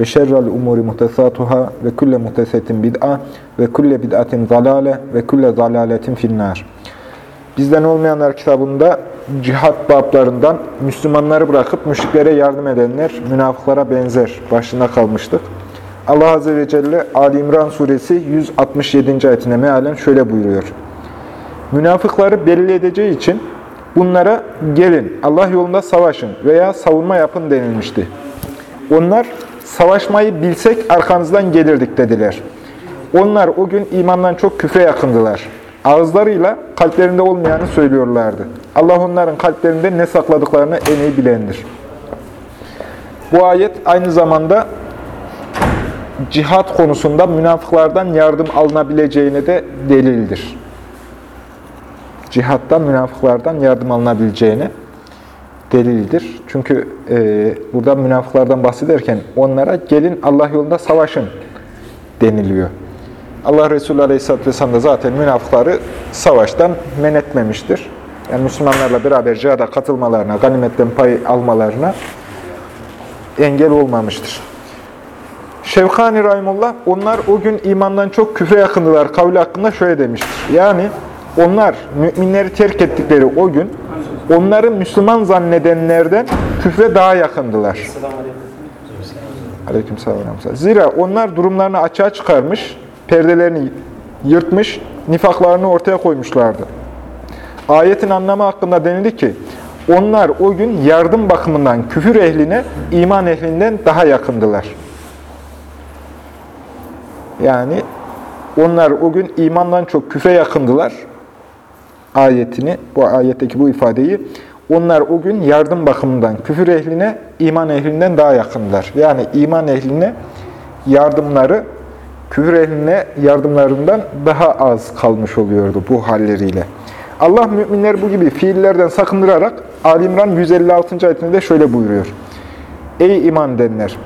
ve şerrel umuri muhtesatuhâ ve kulle muhtesetin bid'a ve kulle bid'atin zalale ve kulle zalaletin finnâr. Bizden olmayanlar kitabında cihat bablarından Müslümanları bırakıp müşriklere yardım edenler münafıklara benzer başında kalmıştık. Allah Azze ve Celle Ali İmran suresi 167. ayetine mealen şöyle buyuruyor. Münafıkları belli edeceği için bunlara gelin Allah yolunda savaşın veya savunma yapın denilmişti. Onlar savaşmayı bilsek arkanızdan gelirdik dediler. Onlar o gün imandan çok küfre yakındılar. Ağızlarıyla kalplerinde olmayanı söylüyorlardı. Allah onların kalplerinde ne sakladıklarını en iyi bilendir. Bu ayet aynı zamanda cihat konusunda münafıklardan yardım alınabileceğine de delildir. Cihattan münafıklardan yardım alınabileceğine delildir. Çünkü e, burada münafıklardan bahsederken onlara gelin Allah yolunda savaşın deniliyor. Allah Resulü Aleyhisselatü Vesselam da zaten münafıkları savaştan men etmemiştir. Yani Müslümanlarla beraber cihada katılmalarına, ganimetten pay almalarına engel olmamıştır. Şevkani Rahimullah, onlar o gün imandan çok küfre yakındılar kavli hakkında şöyle demiştir. Yani onlar müminleri terk ettikleri o gün onları Müslüman zannedenlerden küfre daha yakındılar. Aleykümselam. Zira onlar durumlarını açığa çıkarmış, perdelerini yırtmış, nifaklarını ortaya koymuşlardı. Ayetin anlamı hakkında denildi ki, onlar o gün yardım bakımından küfür ehline, iman ehlinden daha yakındılar. Yani onlar o gün imandan çok küfre yakındılar. Ayetini, bu ayetteki bu ifadeyi, onlar o gün yardım bakımından küfür ehline, iman ehlinden daha yakındılar. Yani iman ehline yardımları, küfür ehline yardımlarından daha az kalmış oluyordu bu halleriyle. Allah müminler bu gibi fiillerden sakındırarak Ali İmran 156. ayetinde şöyle buyuruyor. Ey iman edenler!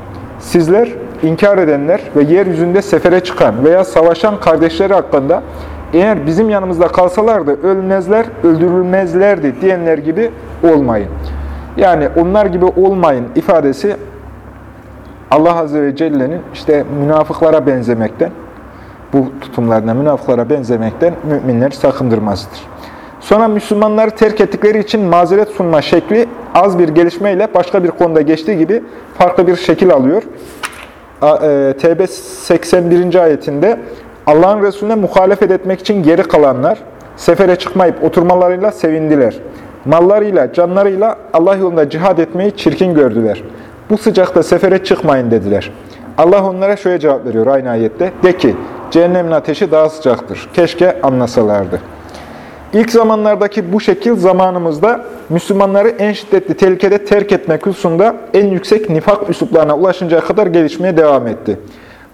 Sizler inkar edenler ve yeryüzünde sefere çıkan veya savaşan kardeşleri hakkında eğer bizim yanımızda kalsalardı ölmezler, öldürülmezlerdi diyenler gibi olmayın. Yani onlar gibi olmayın ifadesi Allah Azze ve Celle'nin işte münafıklara benzemekten, bu tutumlarına münafıklara benzemekten müminleri sakındırmasıdır. Sonra Müslümanları terk ettikleri için mazeret sunma şekli az bir gelişmeyle başka bir konuda geçtiği gibi farklı bir şekil alıyor. Tevbe 81. ayetinde Allah'ın Resulüne muhalefet etmek için geri kalanlar sefere çıkmayıp oturmalarıyla sevindiler. Mallarıyla, canlarıyla Allah yolunda cihad etmeyi çirkin gördüler. Bu sıcakta sefere çıkmayın dediler. Allah onlara şöyle cevap veriyor aynı ayette. De ki, cehennemin ateşi daha sıcaktır. Keşke anlasalardı. İlk zamanlardaki bu şekil zamanımızda Müslümanları en şiddetli tehlikede terk etmek hususunda en yüksek nifak üsluplarına ulaşıncaya kadar gelişmeye devam etti.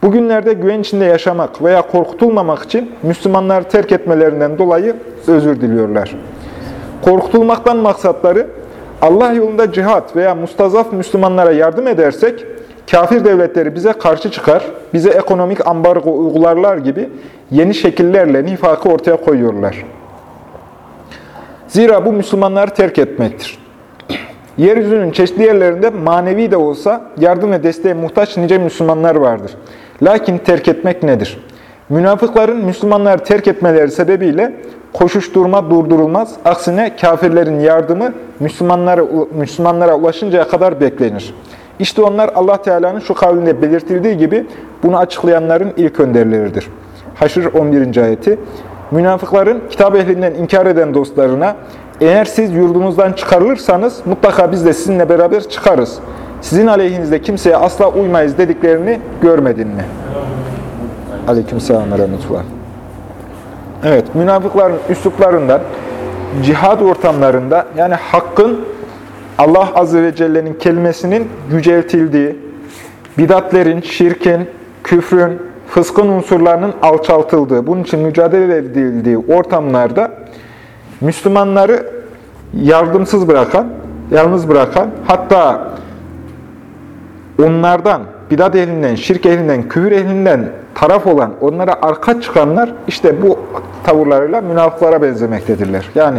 Bugünlerde güven içinde yaşamak veya korkutulmamak için Müslümanları terk etmelerinden dolayı özür diliyorlar. Korkutulmaktan maksatları Allah yolunda cihat veya mustazaf Müslümanlara yardım edersek kafir devletleri bize karşı çıkar, bize ekonomik ambargo uygularlar gibi yeni şekillerle nifakı ortaya koyuyorlar. Zira bu Müslümanları terk etmektir. Yeryüzünün çeşitli yerlerinde manevi de olsa yardım ve desteğe muhtaç nice Müslümanlar vardır. Lakin terk etmek nedir? Münafıkların Müslümanları terk etmeleri sebebiyle koşuşturma durdurulmaz. Aksine kafirlerin yardımı Müslümanlara, Müslümanlara ulaşıncaya kadar beklenir. İşte onlar Allah Teala'nın şu kavlinde belirtildiği gibi bunu açıklayanların ilk önderleridir. Haşr 11. ayeti. Münafıkların kitap ehlinden inkar eden dostlarına eğer siz yurdunuzdan çıkarılırsanız mutlaka biz de sizinle beraber çıkarız. Sizin aleyhinizde kimseye asla uymayız dediklerini görmedin mi? Aleykümselam ve rahmetullah. Evet, münafıkların üsluplarından, cihad ortamlarında yani hakkın Allah Azze ve Celle'nin kelimesinin yüceltildiği, bidatlerin, şirkin, küfrün, fıskın unsurlarının alçaltıldığı, bunun için mücadele edildiği ortamlarda Müslümanları yardımsız bırakan, yalnız bırakan, hatta onlardan, bidat ehlinden, şirk ehlinden, küfür ehlinden taraf olan, onlara arka çıkanlar işte bu tavırlarıyla münafıklara benzemektedirler. Yani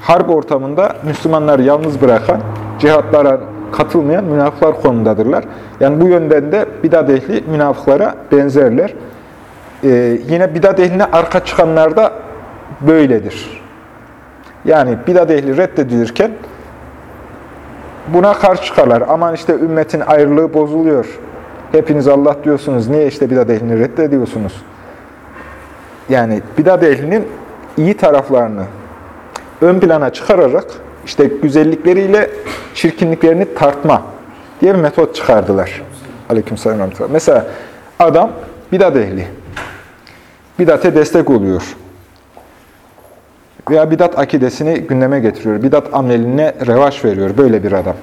harp ortamında Müslümanları yalnız bırakan, cihatlara katılmayan münafıklar konumdadırlar. Yani bu yönden de bidat ehli münafıklara benzerler. Ee, yine bidat ehline arka çıkanlar da böyledir. Yani bidat ehli reddedilirken buna karşı çıkarlar. Aman işte ümmetin ayrılığı bozuluyor. Hepiniz Allah diyorsunuz. Niye işte bidat ehlini reddediyorsunuz? Yani bidat ehlinin iyi taraflarını ön plana çıkararak işte güzellikleriyle çirkinliklerini tartma diye bir metot çıkardılar. Aleykümselam. Mesela adam bidat ehli. Bidate destek oluyor. Veya bidat akidesini gündeme getiriyor. Bidat ameline revaş veriyor böyle bir adam.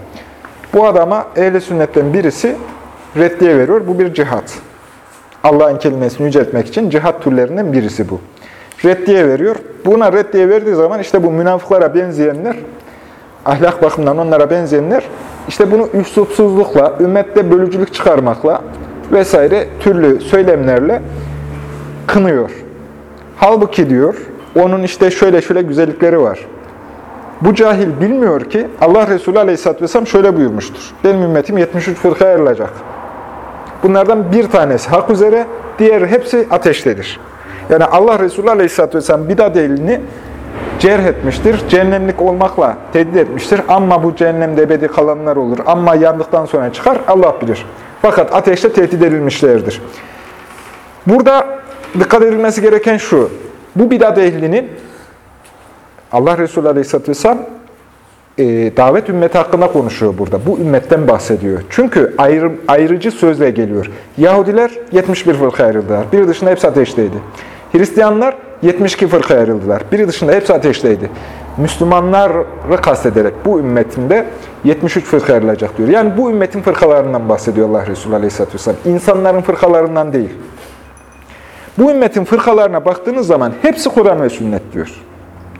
Bu adama ehli sünnetten birisi reddiye veriyor. Bu bir cihat. Allah'ın kelimesini yüceltmek için cihat türlerinden birisi bu. Reddiye veriyor. Buna reddiye verdiği zaman işte bu münafıklara benzeyenler, ahlak bakımından onlara benzeyenler, işte bunu üslupsuzlukla, ümmette bölücülük çıkarmakla vesaire türlü söylemlerle kınıyor. Halbuki diyor, onun işte şöyle şöyle güzellikleri var. Bu cahil bilmiyor ki Allah Resulü Aleyhisselatü Vesselam şöyle buyurmuştur. Benim ümmetim 73 fırka ayrılacak. Bunlardan bir tanesi hak üzere, diğer hepsi ateştedir. Yani Allah Resulü Aleyhisselatü Vesselam bidat ehlini cerh etmiştir. Cehennemlik olmakla tehdit etmiştir. Ama bu cehennemde ebedi kalanlar olur. Ama yandıktan sonra çıkar Allah bilir. Fakat ateşte tehdit edilmişlerdir. Burada dikkat edilmesi gereken şu. Bu bidat ehlinin Allah Resulü Aleyhisselatü Vesselam e, davet ümmeti hakkında konuşuyor burada. Bu ümmetten bahsediyor. Çünkü ayrı, ayrıcı sözle geliyor. Yahudiler 71 fırka ayrıldılar. Biri dışında hepsi ateşteydi. Hristiyanlar 72 fırka ayrıldılar. Biri dışında hepsi ateşteydi. Müslümanları kastederek bu ümmetinde 73 fırka ayrılacak diyor. Yani bu ümmetin fırkalarından bahsediyor Allah Resulü Aleyhisselatü Vesselam. İnsanların fırkalarından değil. Bu ümmetin fırkalarına baktığınız zaman hepsi Kur'an ve sünnet diyor.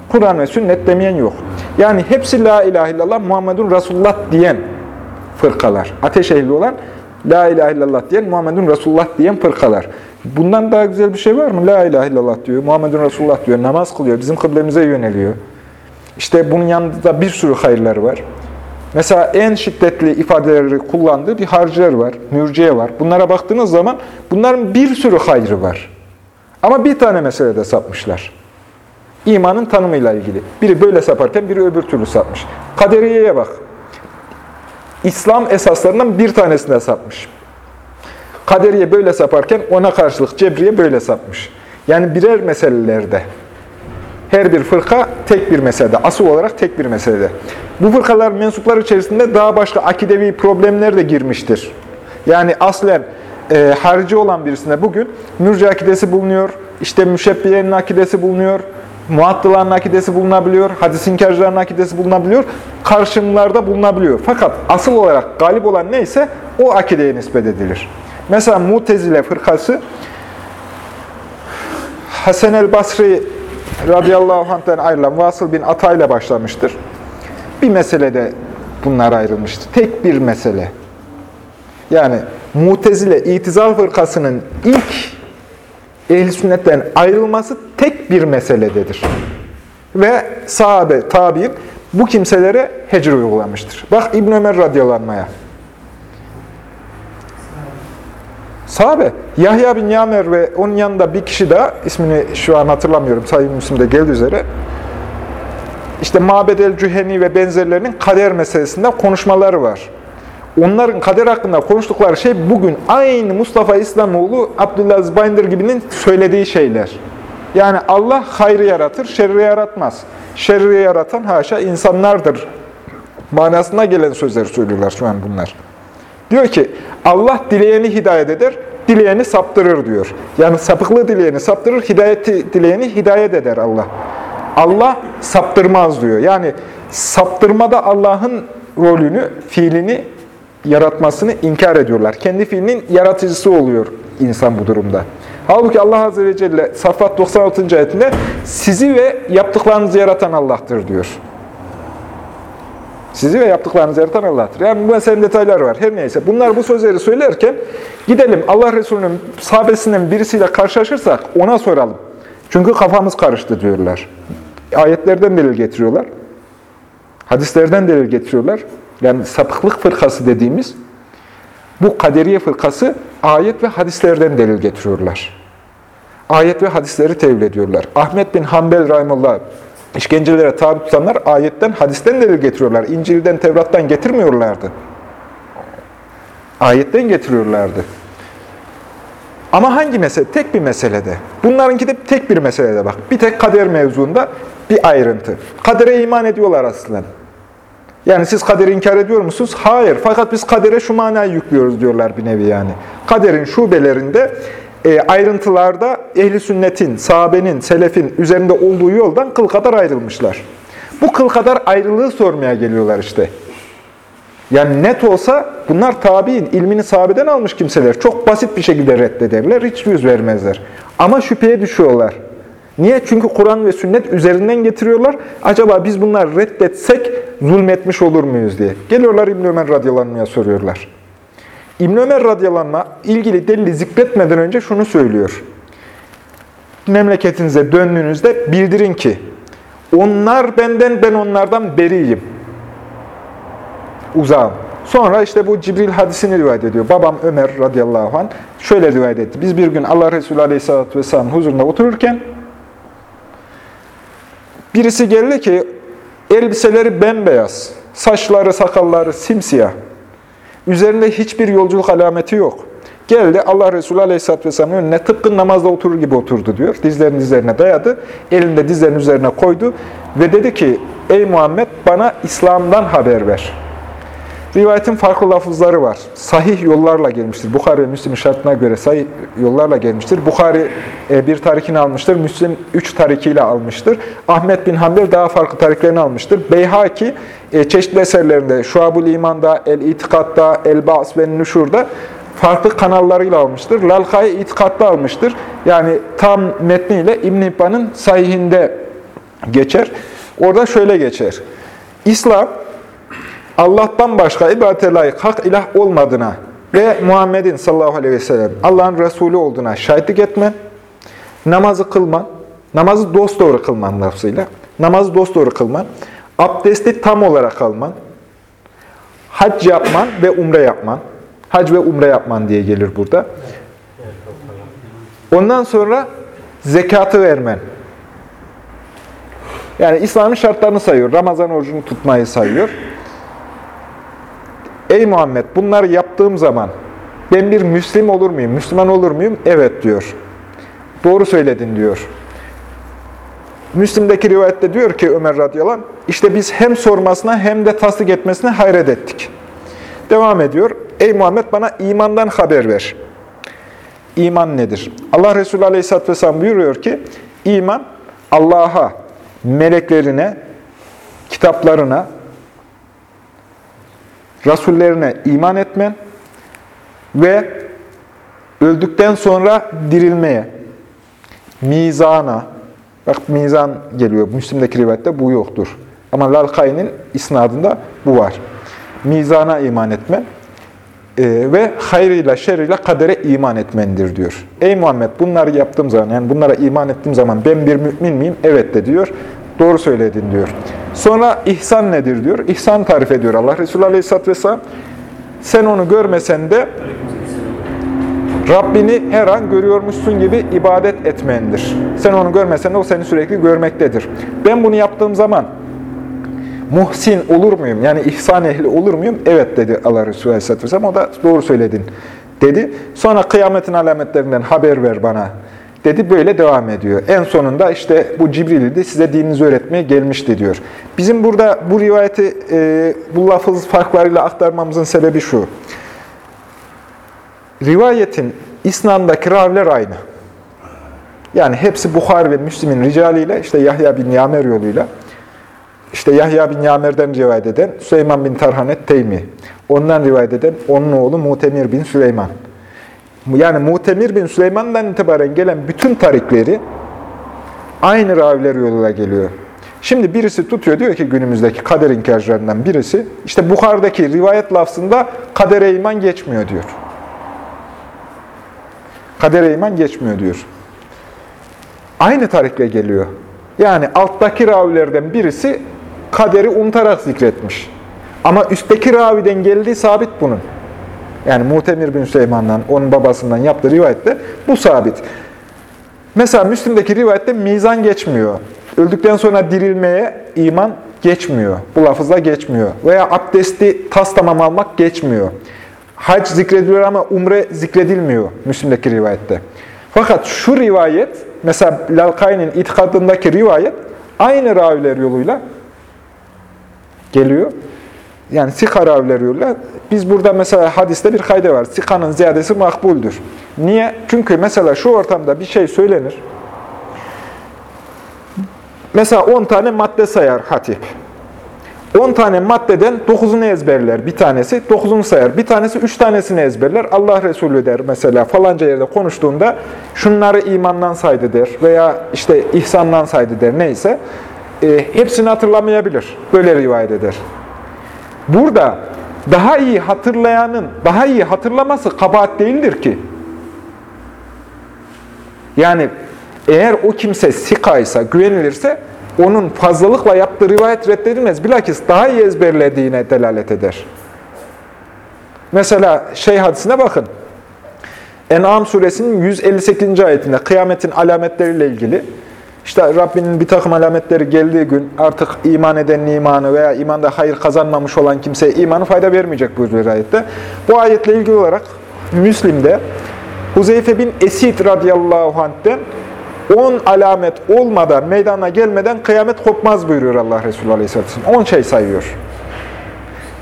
Kur'an ve sünnet demeyen yok. Yani hepsi la ilahe illallah Muhammedun Resulullah diyen fırkalar. Ateş ehli olan la ilahe illallah diyen Muhammedun Resulullah diyen fırkalar. Bundan daha güzel bir şey var mı? La ilahe illallah diyor, Muhammedun Resulullah diyor, namaz kılıyor, bizim kıblemize yöneliyor. İşte bunun yanında bir sürü hayırları var. Mesela en şiddetli ifadeleri kullandığı bir harciler var, mürciye var. Bunlara baktığınız zaman bunların bir sürü hayrı var. Ama bir tane meselede sapmışlar. İmanın tanımıyla ilgili. Biri böyle saparken biri öbür türlü sapmış. Kaderiyeye bak. İslam esaslarından bir tanesine sapmış. Kaderiye böyle saparken ona karşılık Cebriye böyle sapmış. Yani birer meselelerde. Her bir fırka tek bir meselede, asıl olarak tek bir meselede. Bu fırkalar mensuplar içerisinde daha başka akidevi problemler de girmiştir. Yani aslen e, harici olan birisinde bugün mürci akidesi bulunuyor, işte müşebbiyenin akidesi bulunuyor, muattıların akidesi bulunabiliyor, hadis inkarcıların akidesi bulunabiliyor, karşımlarda bulunabiliyor. Fakat asıl olarak galip olan neyse o akideye nispet edilir. Mesela Mutezile fırkası Hasan el Basri radıyallahu anh'ten ayrılan Vasıl bin Ata ile başlamıştır. Bir meselede bunlar ayrılmıştır. Tek bir mesele. Yani Mutezile itizal fırkasının ilk ehl sünnetten ayrılması tek bir meselededir. Ve sahabe, tabi'in bu kimselere hecr uygulamıştır. Bak İbn Ömer radıyallahu Sahabe, Yahya bin Yamer ve onun yanında bir kişi daha, ismini şu an hatırlamıyorum, Sayın Müslim'de geldi üzere, işte Mabed el-Cüheni ve benzerlerinin kader meselesinde konuşmaları var. Onların kader hakkında konuştukları şey bugün aynı Mustafa İslamoğlu, Abdullah Zbaynder gibinin söylediği şeyler. Yani Allah hayrı yaratır, şerri yaratmaz. Şerri yaratan haşa insanlardır. Manasına gelen sözler söylüyorlar şu an bunlar. Diyor ki Allah dileyeni hidayet eder, dileyeni saptırır diyor. Yani sapıklığı dileyeni saptırır, hidayeti dileyeni hidayet eder Allah. Allah saptırmaz diyor. Yani saptırmada Allah'ın rolünü, fiilini yaratmasını inkar ediyorlar. Kendi fiilinin yaratıcısı oluyor insan bu durumda. Halbuki Allah Azze ve Celle Saffat 96. ayetinde sizi ve yaptıklarınızı yaratan Allah'tır diyor. Sizi ve yaptıklarınızı yaratan Allah'tır. Yani bu meselenin detayları var. Her neyse. Bunlar bu sözleri söylerken gidelim Allah Resulü'nün sahabesinden birisiyle karşılaşırsak ona soralım. Çünkü kafamız karıştı diyorlar. Ayetlerden delil getiriyorlar. Hadislerden delil getiriyorlar. Yani sapıklık fırkası dediğimiz bu kaderiye fırkası ayet ve hadislerden delil getiriyorlar. Ayet ve hadisleri tevil ediyorlar. Ahmet bin Hanbel Rahimullah işkencelere tabi tutanlar ayetten, hadisten delil getiriyorlar. İncil'den, Tevrat'tan getirmiyorlardı. Ayetten getiriyorlardı. Ama hangi mesele? Tek bir meselede. Bunlarınki de tek bir meselede bak. Bir tek kader mevzuunda bir ayrıntı. Kadere iman ediyorlar aslında. Yani siz kaderi inkar ediyor musunuz? Hayır. Fakat biz kadere şu manayı yüklüyoruz diyorlar bir nevi yani. Kaderin şubelerinde e, ayrıntılarda ehli sünnetin, sahabenin, selefin üzerinde olduğu yoldan kıl kadar ayrılmışlar. Bu kıl kadar ayrılığı sormaya geliyorlar işte. Yani net olsa bunlar tabi'in, ilmini sahabeden almış kimseler. Çok basit bir şekilde reddederler, hiç yüz vermezler. Ama şüpheye düşüyorlar. Niye? Çünkü Kur'an ve sünnet üzerinden getiriyorlar. Acaba biz bunları reddetsek zulmetmiş olur muyuz diye. Geliyorlar İbn Ömer radıyallahu soruyorlar. İbn Ömer radıyallahu ilgili delili zikretmeden önce şunu söylüyor. Memleketinize döndüğünüzde bildirin ki onlar benden, ben onlardan beriyim. Uzağım. Sonra işte bu Cibril hadisini rivayet ediyor. Babam Ömer radıyallahu anh şöyle rivayet etti. Biz bir gün Allah Resulü aleyhissalatü vesselam huzurunda otururken birisi geldi ki elbiseleri bembeyaz, saçları, sakalları simsiyah. Üzerinde hiçbir yolculuk alameti yok. Geldi Allah Resulü Aleyhisselatü Vesselam'ın önüne tıpkı namazda oturur gibi oturdu diyor. Dizlerini dizlerine dayadı. Elinde dizlerinin üzerine koydu. Ve dedi ki ey Muhammed bana İslam'dan haber ver. Rivayetin farklı lafızları var. Sahih yollarla gelmiştir. Bukhari ve Müslim şartına göre sahih yollarla gelmiştir. Bukhari e, bir tarikini almıştır. Müslim üç tarikiyle almıştır. Ahmet bin Hanbel daha farklı tariklerini almıştır. Beyhaki e, çeşitli eserlerinde Şuab-ül İman'da, El-İtikad'da, El-Ba'as ve Nüşur'da farklı kanallarıyla almıştır. Lalkai itikatta almıştır. Yani tam metniyle İbn-i sahihinde geçer. Orada şöyle geçer. İslam, Allah'tan başka ibadete layık hak ilah olmadığına ve Muhammed'in sallallahu aleyhi ve sellem Allah'ın Resulü olduğuna şahitlik etmen, namazı kılman, namazı dosdoğru kılman lafzıyla, namazı dosdoğru kılman, abdesti tam olarak alman, hac yapman ve umre yapman, hac ve umre yapman diye gelir burada. Ondan sonra zekatı vermen. Yani İslam'ın şartlarını sayıyor. Ramazan orucunu tutmayı sayıyor. Ey Muhammed bunları yaptığım zaman ben bir Müslim olur muyum? Müslüman olur muyum? Evet diyor. Doğru söyledin diyor. Müslim'deki rivayette diyor ki Ömer radıyallahu anh, işte biz hem sormasına hem de tasdik etmesine hayret ettik. Devam ediyor. Ey Muhammed bana imandan haber ver. İman nedir? Allah Resulü aleyhisselatü vesselam buyuruyor ki, iman Allah'a, meleklerine, kitaplarına, rasullerine iman etmen ve öldükten sonra dirilmeye, mizana, bak mizan geliyor, Müslim'deki rivayette bu yoktur. Ama Lalkay'ın isnadında bu var. Mizana iman etmen e, ve hayrıyla şerriyle kadere iman etmendir diyor. Ey Muhammed bunları yaptığım zaman, yani bunlara iman ettiğim zaman ben bir mümin miyim? Evet de diyor. Doğru söyledin diyor. Sonra ihsan nedir diyor. İhsan tarif ediyor Allah Resulü Aleyhisselatü Vesselam. Sen onu görmesen de Rabbini her an görüyormuşsun gibi ibadet etmendir. Sen onu görmesen de o seni sürekli görmektedir. Ben bunu yaptığım zaman muhsin olur muyum? Yani ihsan ehli olur muyum? Evet dedi Allah Resulü Aleyhisselatü Vesselam. O da doğru söyledin dedi. Sonra kıyametin alametlerinden haber ver bana dedi. Böyle devam ediyor. En sonunda işte bu Cibril'di size dininizi öğretmeye gelmişti diyor. Bizim burada bu rivayeti e, bu lafız farklarıyla aktarmamızın sebebi şu. Rivayetin isnandaki raviler aynı. Yani hepsi Bukhari ve Müslim'in ricaliyle, işte Yahya bin Yamer yoluyla işte Yahya bin Yamer'den rivayet eden Süleyman bin Tarhanet Teymi. Ondan rivayet eden onun oğlu Mutemir bin Süleyman. Yani Mutemir bin Süleyman'dan itibaren gelen bütün tarikleri aynı raviler yoluyla geliyor. Şimdi birisi tutuyor diyor ki günümüzdeki kader inkarcılarından birisi, işte Bukhardaki rivayet lafzında kadere iman geçmiyor diyor. Kadere iman geçmiyor diyor. Aynı tarikle geliyor. Yani alttaki ravilerden birisi kaderi unutarak zikretmiş. Ama üstteki raviden geldiği sabit bunun. Yani Muhtemir bin Süleyman'dan, onun babasından yaptığı rivayette bu sabit. Mesela Müslim'deki rivayette mizan geçmiyor. Öldükten sonra dirilmeye iman geçmiyor. Bu lafızla geçmiyor. Veya abdesti tas tamam almak geçmiyor. Hac zikrediliyor ama umre zikredilmiyor Müslim'deki rivayette. Fakat şu rivayet, mesela Lalkay'ın itikadındaki rivayet aynı raviler yoluyla geliyor. Yani sika raviler yoluyla. Biz burada mesela hadiste bir kayda var. Sikanın ziyadesi makbuldür. Niye? Çünkü mesela şu ortamda bir şey söylenir. Mesela 10 tane madde sayar hatip. 10 tane maddeden 9'unu ezberler bir tanesi, 9'unu sayar. Bir tanesi 3 tanesini ezberler. Allah Resulü der mesela falanca yerde konuştuğunda şunları imandan saydı der veya işte ihsandan saydı der neyse. E, hepsini hatırlamayabilir. Böyle rivayet eder. Burada daha iyi hatırlayanın daha iyi hatırlaması kabahat değildir ki. Yani eğer o kimse sikaysa, güvenilirse onun fazlalıkla yaptığı rivayet reddedilmez. Bilakis daha iyi ezberlediğine delalet eder. Mesela şey hadisine bakın. En'am suresinin 158. ayetinde kıyametin alametleriyle ilgili işte Rabbinin bir takım alametleri geldiği gün artık iman edenin imanı veya imanda hayır kazanmamış olan kimseye imanı fayda vermeyecek buyuruyor ayette. Bu ayetle ilgili olarak Müslim'de Huzeyfe bin Esid radıyallahu anh'ten 10 alamet olmadan, meydana gelmeden kıyamet kopmaz buyuruyor Allah Resulü Aleyhisselatü Vesselam. 10 şey sayıyor.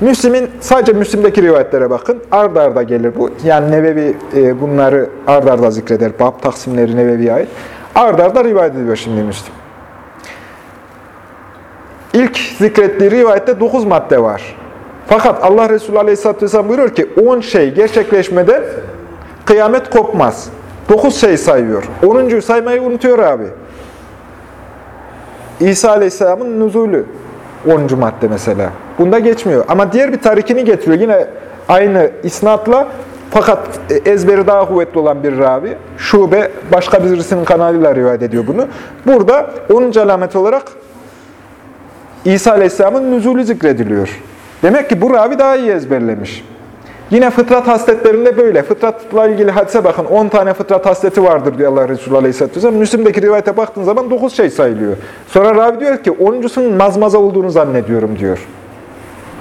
Müslim'in, sadece Müslim'deki rivayetlere bakın. Ard arda gelir bu. Yani Nevevi e, bunları ard arda zikreder. Bab taksimleri Nevevi'ye ait. Ard arda rivayet ediyor şimdi Müslim. İlk zikrettiği rivayette 9 madde var. Fakat Allah Resulü Aleyhisselatü Vesselam buyuruyor ki 10 şey gerçekleşmeden kıyamet kopmaz. 9 şey sayıyor. 10. saymayı unutuyor abi. İsa Aleyhisselam'ın nüzulü. 10. madde mesela. Bunda geçmiyor. Ama diğer bir tarikini getiriyor. Yine aynı isnatla fakat ezberi daha kuvvetli olan bir ravi. Şube başka birisinin kanalıyla rivayet ediyor bunu. Burada 10. alamet olarak İsa Aleyhisselam'ın nüzulü zikrediliyor. Demek ki bu ravi daha iyi ezberlemiş. Yine fıtrat hasletlerinde böyle. Fıtratla ilgili hadise bakın. 10 tane fıtrat hasleti vardır diyor Allah Resulü Aleyhisselatü Vesselam. Müslim'deki rivayete baktığın zaman 9 şey sayılıyor. Sonra Ravi diyor ki 10.sunun mazmaza olduğunu zannediyorum diyor.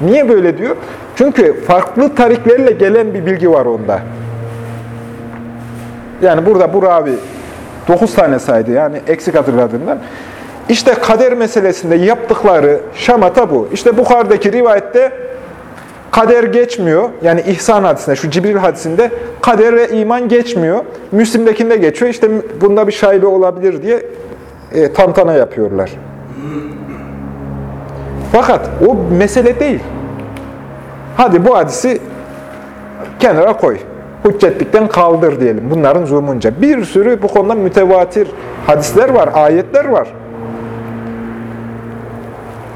Niye böyle diyor? Çünkü farklı tariklerle gelen bir bilgi var onda. Yani burada bu Ravi 9 tane saydı yani eksik hatırladığından. İşte kader meselesinde yaptıkları şamata bu. İşte Bukhar'daki rivayette kader geçmiyor. Yani ihsan hadisinde, şu Cibril hadisinde kadere iman geçmiyor. Müslim'dekinde geçiyor. İşte bunda bir şaibe olabilir diye e, tantana yapıyorlar. Fakat o mesele değil. Hadi bu hadisi kenara koy. Hüccetlikten kaldır diyelim. Bunların zumunca. Bir sürü bu konuda mütevatir hadisler var, ayetler var.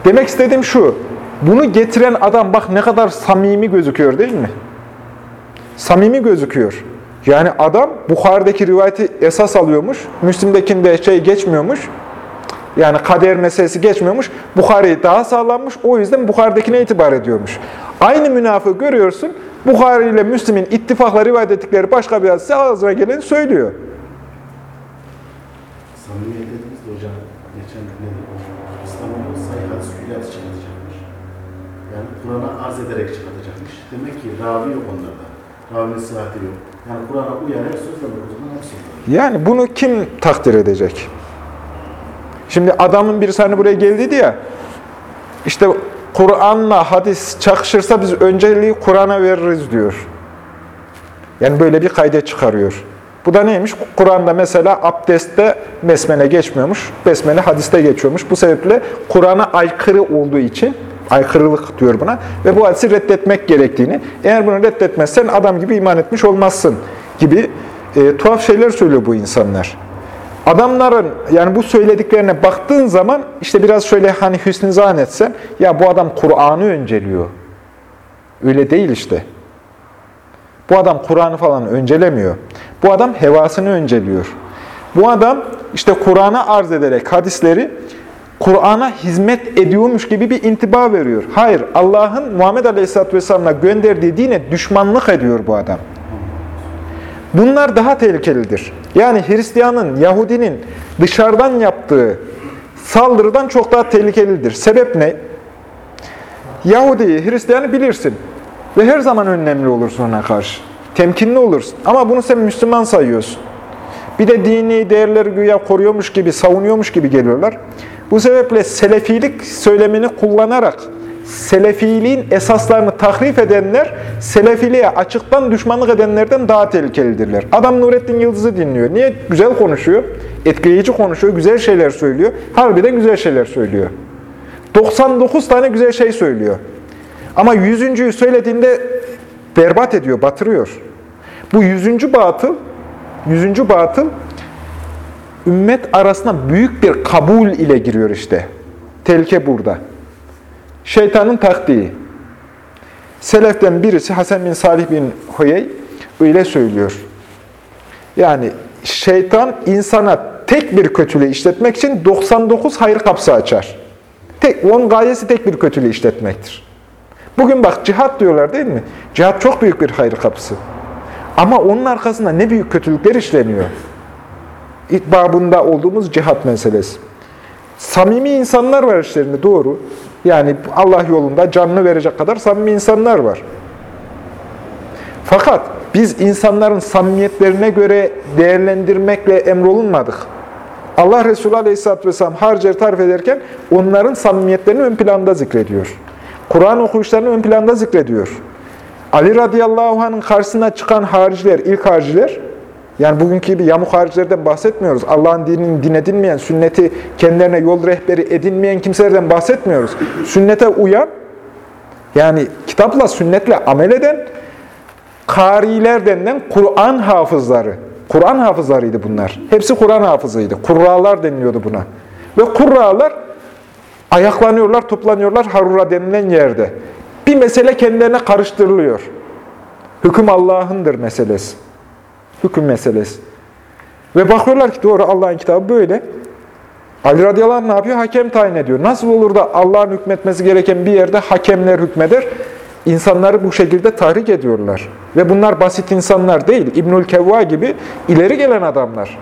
Demek istediğim şu, bunu getiren adam bak ne kadar samimi gözüküyor değil mi? Samimi gözüküyor. Yani adam Bukhari'deki rivayeti esas alıyormuş, Müslim'dekinde şey geçmiyormuş, yani kader meselesi geçmiyormuş, Bukhari daha sağlanmış, o yüzden Bukhari'dekine itibar ediyormuş. Aynı münafığı görüyorsun, Bukhari ile Müslim'in ittifakla rivayet ettikleri başka bir hadise ağzına geleni söylüyor. Samimiyet dediniz de hocam, geçen ne İstanbul sayı hadis külliyatı çıkartacakmış. Yani Kur'an'a arz ederek çıkartacakmış. Demek ki ravi yok onlarda. Ravinin sıhhati yok. Yani Kur'an'a uyan her söz de var. O zaman var. Yani bunu kim takdir edecek? Şimdi adamın birisi hani buraya geldiydi ya, işte Kur'an'la hadis çakışırsa biz önceliği Kur'an'a veririz diyor. Yani böyle bir kayda çıkarıyor. Bu da neymiş? Kur'an'da mesela abdestte besmele geçmiyormuş. Besmele hadiste geçiyormuş. Bu sebeple Kur'an'a aykırı olduğu için aykırılık diyor buna ve bu hadisi reddetmek gerektiğini, eğer bunu reddetmezsen adam gibi iman etmiş olmazsın gibi e, tuhaf şeyler söylüyor bu insanlar. Adamların yani bu söylediklerine baktığın zaman işte biraz şöyle hani hüsnü zan etsen ya bu adam Kur'an'ı önceliyor. Öyle değil işte. Bu adam Kur'an'ı falan öncelemiyor. Bu adam hevasını önceliyor. Bu adam işte Kur'an'a arz ederek hadisleri Kur'an'a hizmet ediyormuş gibi bir intiba veriyor. Hayır, Allah'ın Muhammed Aleyhisselatü Vesselam'la gönderdiği dine düşmanlık ediyor bu adam. Bunlar daha tehlikelidir. Yani Hristiyanın, Yahudinin dışarıdan yaptığı saldırıdan çok daha tehlikelidir. Sebep ne? Yahudi'yi, Hristiyanı bilirsin. Ve her zaman önemli olursun ona karşı. Temkinli olursun. Ama bunu sen Müslüman sayıyorsun. Bir de dini değerleri güya koruyormuş gibi, savunuyormuş gibi geliyorlar. Bu sebeple selefilik söylemini kullanarak selefiliğin esaslarını tahrif edenler, selefiliğe açıktan düşmanlık edenlerden daha tehlikelidirler. Adam Nurettin Yıldız'ı dinliyor. Niye? Güzel konuşuyor, etkileyici konuşuyor, güzel şeyler söylüyor. Harbiden güzel şeyler söylüyor. 99 tane güzel şey söylüyor. Ama yüzüncüyü söylediğinde berbat ediyor, batırıyor. Bu yüzüncü batıl, yüzüncü batıl ümmet arasında büyük bir kabul ile giriyor işte. Tehlike burada. Şeytanın taktiği. Seleften birisi Hasan bin Salih bin Huyey öyle söylüyor. Yani şeytan insana tek bir kötülüğü işletmek için 99 hayır kapısı açar. Tek, onun gayesi tek bir kötülüğü işletmektir. Bugün bak cihat diyorlar değil mi? Cihat çok büyük bir hayır kapısı. Ama onun arkasında ne büyük kötülükler işleniyor. İtbabında olduğumuz cihat meselesi. Samimi insanlar var işlerinde doğru. Yani Allah yolunda canını verecek kadar samimi insanlar var. Fakat biz insanların samimiyetlerine göre değerlendirmekle emrolunmadık. Allah Resulü Aleyhisselatü Vesselam harcayı tarif ederken onların samimiyetlerini ön planda zikrediyor. Kur'an okuyuşlarını ön planda zikrediyor. Ali radıyallahu anh'ın karşısına çıkan hariciler, ilk hariciler, yani bugünkü gibi yamuk haricilerden bahsetmiyoruz. Allah'ın dinini din edinmeyen, sünneti kendilerine yol rehberi edinmeyen kimselerden bahsetmiyoruz. Sünnete uyan, yani kitapla, sünnetle amel eden, kariler denilen Kur'an hafızları. Kur'an hafızlarıydı bunlar. Hepsi Kur'an hafızıydı. Kurralar deniliyordu buna. Ve kurralar ayaklanıyorlar, toplanıyorlar Harura denilen yerde. Bir mesele kendilerine karıştırılıyor. Hüküm Allah'ındır meselesi. Hüküm meselesi. Ve bakıyorlar ki doğru Allah'ın kitabı böyle. Ali radıyallahu anh ne yapıyor? Hakem tayin ediyor. Nasıl olur da Allah'ın hükmetmesi gereken bir yerde hakemler hükmeder? İnsanları bu şekilde tahrik ediyorlar. Ve bunlar basit insanlar değil. İbnül Kevva gibi ileri gelen adamlar.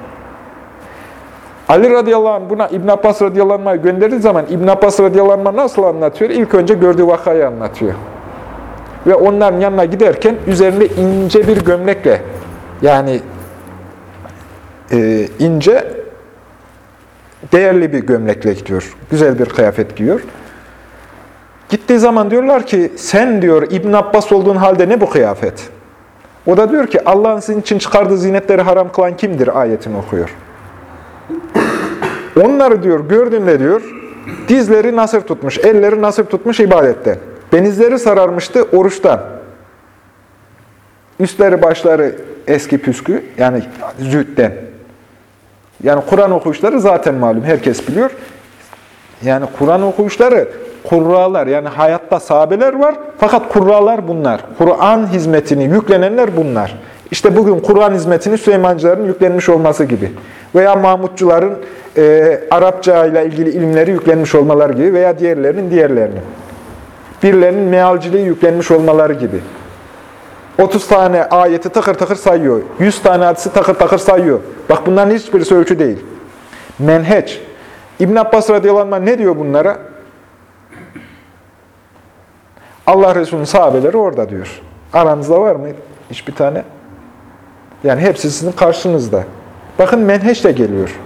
Ali radıyallahu anh buna İbn Abbas radıyallahu anh gönderdiği zaman İbn Abbas radıyallahu anh nasıl anlatıyor? İlk önce gördüğü vakayı anlatıyor. Ve onların yanına giderken üzerinde ince bir gömlekle yani e, ince değerli bir gömlekle gidiyor. Güzel bir kıyafet giyiyor. Gittiği zaman diyorlar ki sen diyor İbn Abbas olduğun halde ne bu kıyafet? O da diyor ki Allah'ın sizin için çıkardığı zinetleri haram kılan kimdir ayetini okuyor. Onları diyor gördüğünde diyor dizleri nasır tutmuş, elleri nasır tutmuş ibadette. Benizleri sararmıştı oruçtan. Üstleri başları eski püskü yani zühtten. Yani Kur'an okuyuşları zaten malum herkes biliyor. Yani Kur'an okuyuşları kurralar yani hayatta sahabeler var fakat kurralar bunlar. Kur'an hizmetini yüklenenler bunlar. İşte bugün Kur'an hizmetini Süleymancıların yüklenmiş olması gibi. Veya Mahmutçuların e, Arapça ile ilgili ilimleri yüklenmiş olmaları gibi veya diğerlerinin diğerlerinin. Birilerinin mealciliği yüklenmiş olmaları gibi. 30 tane ayeti takır takır sayıyor. 100 tane hadisi takır takır sayıyor. Bak bunların hiçbirisi ölçü değil. Menheç. İbn Abbas radıyallahu anh ne diyor bunlara? Allah Resulü'nün sahabeleri orada diyor. Aranızda var mı hiçbir tane? Yani hepsi sizin karşınızda. Bakın menheç de geliyor.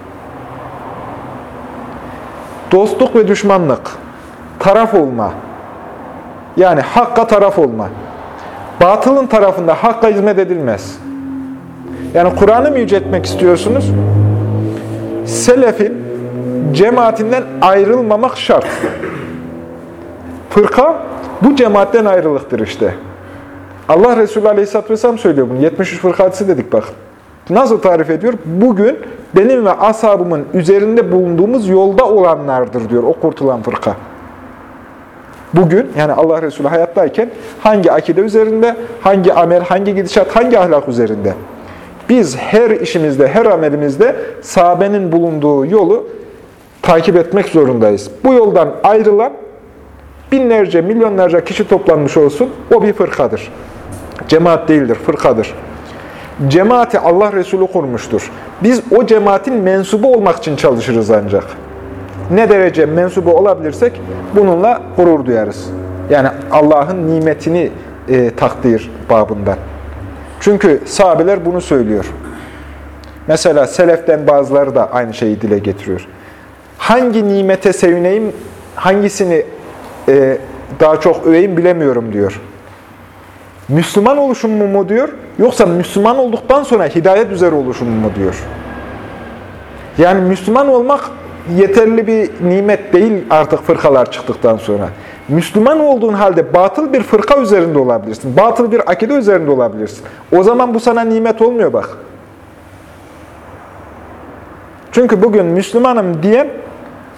Dostluk ve düşmanlık. Taraf olma. Yani hakka taraf olma. Batılın tarafında hakka hizmet edilmez. Yani Kur'an'ı mı yüceltmek istiyorsunuz? Selefin cemaatinden ayrılmamak şart. Fırka bu cemaatten ayrılıktır işte. Allah Resulü Aleyhisselatü Vesselam söylüyor bunu. 73 fırka dedik bak. Nasıl tarif ediyor? Bugün benim ve ashabımın üzerinde bulunduğumuz yolda olanlardır diyor o kurtulan fırka. Bugün yani Allah Resulü hayattayken hangi akide üzerinde, hangi amel, hangi gidişat, hangi ahlak üzerinde? Biz her işimizde, her amelimizde sahabenin bulunduğu yolu takip etmek zorundayız. Bu yoldan ayrılan binlerce, milyonlarca kişi toplanmış olsun, o bir fırkadır. Cemaat değildir, fırkadır. Cemaati Allah Resulü kurmuştur. Biz o cemaatin mensubu olmak için çalışırız ancak. Ne derece mensubu olabilirsek bununla gurur duyarız. Yani Allah'ın nimetini e, takdir babından. Çünkü sahabeler bunu söylüyor. Mesela seleften bazıları da aynı şeyi dile getiriyor. Hangi nimete sevineyim, hangisini e, daha çok öveyim bilemiyorum diyor. Müslüman oluşum mu diyor, yoksa Müslüman olduktan sonra hidayet üzere oluşum mu diyor. Yani Müslüman olmak yeterli bir nimet değil artık fırkalar çıktıktan sonra. Müslüman olduğun halde batıl bir fırka üzerinde olabilirsin. Batıl bir akide üzerinde olabilirsin. O zaman bu sana nimet olmuyor bak. Çünkü bugün Müslümanım diyen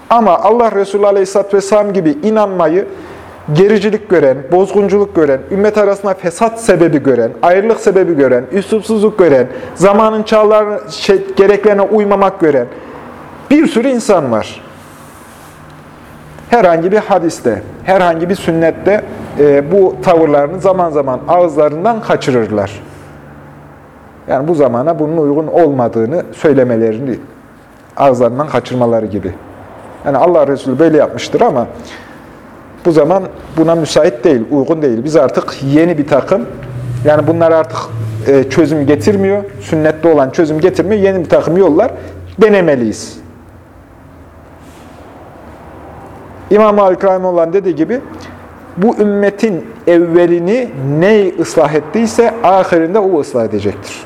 ama Allah Resulü Aleyhisselatü Vesselam gibi inanmayı gericilik gören, bozgunculuk gören, ümmet arasında fesat sebebi gören, ayrılık sebebi gören, üslupsuzluk gören, zamanın çağlar şey, gereklerine uymamak gören bir sürü insan var. Herhangi bir hadiste, herhangi bir sünnette e, bu tavırlarını zaman zaman ağızlarından kaçırırlar. Yani bu zamana bunun uygun olmadığını söylemelerini ağızlarından kaçırmaları gibi. Yani Allah Resulü böyle yapmıştır ama bu zaman buna müsait değil, uygun değil. Biz artık yeni bir takım, yani bunlar artık e, çözüm getirmiyor, sünnette olan çözüm getirmiyor, yeni bir takım yollar denemeliyiz. İmam Malik Rahimullah dediği gibi, bu ümmetin evvelini ne ıslah ettiyse ahirinde o ıslah edecektir.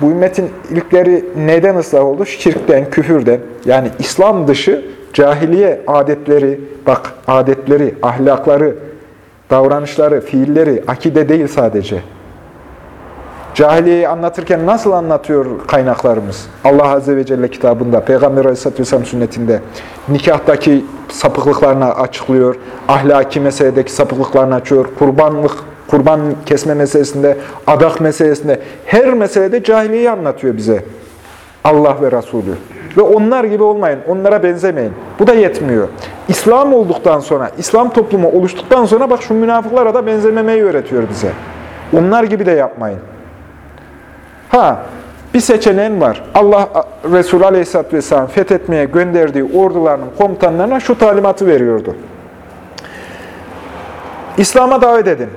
Bu ümmetin ilkleri neden ıslah oldu? Şirkten, küfürden. Yani İslam dışı cahiliye adetleri, bak adetleri, ahlakları, davranışları, fiilleri, akide değil sadece. Cahiliyeyi anlatırken nasıl anlatıyor kaynaklarımız? Allah Azze ve Celle kitabında, Peygamber Aleyhisselatü Vesselam sünnetinde nikahtaki sapıklıklarını açıklıyor, ahlaki meseledeki sapıklıklarını açıyor, kurbanlık, kurban kesme meselesinde, adak meselesinde, her meselede cahiliyeyi anlatıyor bize Allah ve Resulü. Ve onlar gibi olmayın, onlara benzemeyin. Bu da yetmiyor. İslam olduktan sonra, İslam toplumu oluştuktan sonra bak şu münafıklara da benzememeyi öğretiyor bize. Onlar gibi de yapmayın. Ha, bir seçeneğin var. Allah Resulü Aleyhisselatü Vesselam fethetmeye gönderdiği ordularının komutanlarına şu talimatı veriyordu. İslam'a davet edin.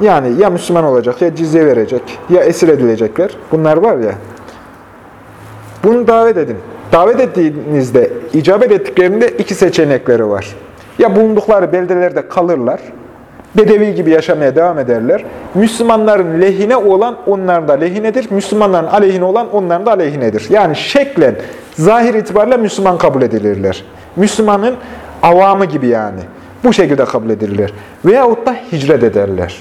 Yani ya Müslüman olacak, ya cizye verecek, ya esir edilecekler. Bunlar var ya. Bunu davet edin. Davet ettiğinizde, icabet ettiklerinde iki seçenekleri var. Ya bulundukları beldelerde kalırlar, Bedevi gibi yaşamaya devam ederler. Müslümanların lehine olan onların da lehinedir. Müslümanların aleyhine olan onların da aleyhinedir. Yani şeklen, zahir itibariyle Müslüman kabul edilirler. Müslümanın avamı gibi yani. Bu şekilde kabul edilirler. Veyahut da hicret ederler.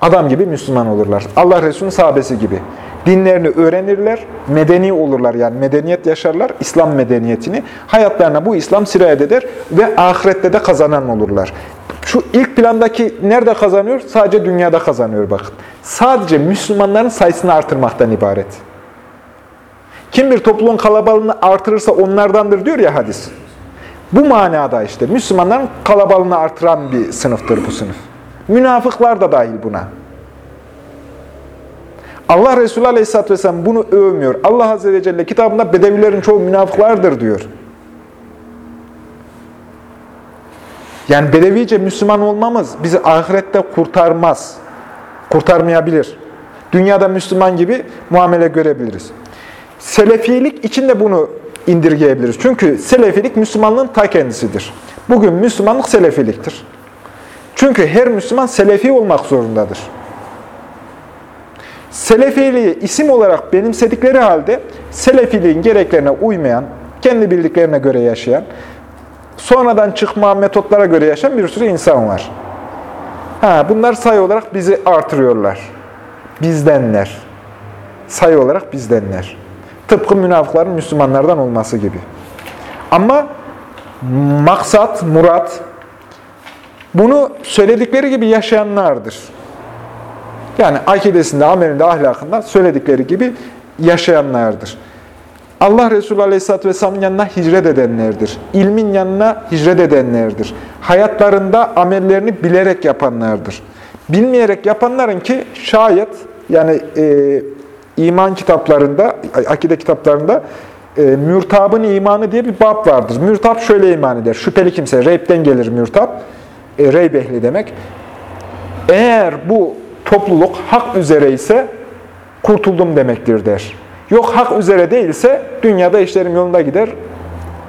Adam gibi Müslüman olurlar. Allah Resulü'nün sahabesi gibi. Dinlerini öğrenirler, medeni olurlar yani medeniyet yaşarlar, İslam medeniyetini. Hayatlarına bu İslam sirayet eder ve ahirette de kazanan olurlar. Şu ilk plandaki nerede kazanıyor? Sadece dünyada kazanıyor bakın. Sadece Müslümanların sayısını artırmaktan ibaret. Kim bir topluluğun kalabalığını artırırsa onlardandır diyor ya hadis. Bu manada işte Müslümanların kalabalığını artıran bir sınıftır bu sınıf. Münafıklar da dahil buna. Allah Resulü Aleyhisselatü Vesselam bunu övmüyor. Allah Azze ve Celle kitabında bedevilerin çoğu münafıklardır diyor. Yani bedevice Müslüman olmamız bizi ahirette kurtarmaz. Kurtarmayabilir. Dünyada Müslüman gibi muamele görebiliriz. Selefilik için de bunu indirgeyebiliriz. Çünkü selefilik Müslümanlığın ta kendisidir. Bugün Müslümanlık selefiliktir. Çünkü her Müslüman selefi olmak zorundadır. Selefiliği isim olarak benimsedikleri halde Selefiliğin gereklerine uymayan, kendi bildiklerine göre yaşayan, sonradan çıkma metotlara göre yaşayan bir sürü insan var. Ha, bunlar sayı olarak bizi artırıyorlar. Bizdenler. Sayı olarak bizdenler. Tıpkı münafıkların Müslümanlardan olması gibi. Ama maksat, murat, bunu söyledikleri gibi yaşayanlardır. Yani akidesinde, amelinde, ahlakında söyledikleri gibi yaşayanlardır. Allah Resulü Aleyhisselatü Vesselam'ın yanına hicret edenlerdir. İlmin yanına hicret edenlerdir. Hayatlarında amellerini bilerek yapanlardır. Bilmeyerek yapanların ki şayet yani e, iman kitaplarında, akide kitaplarında e, mürtabın imanı diye bir bab vardır. Mürtab şöyle iman eder. Şüpheli kimse, reybden gelir mürtab. E, reyb demek. Eğer bu topluluk hak üzere ise kurtuldum demektir der. Yok hak üzere değilse dünyada işlerim yolunda gider.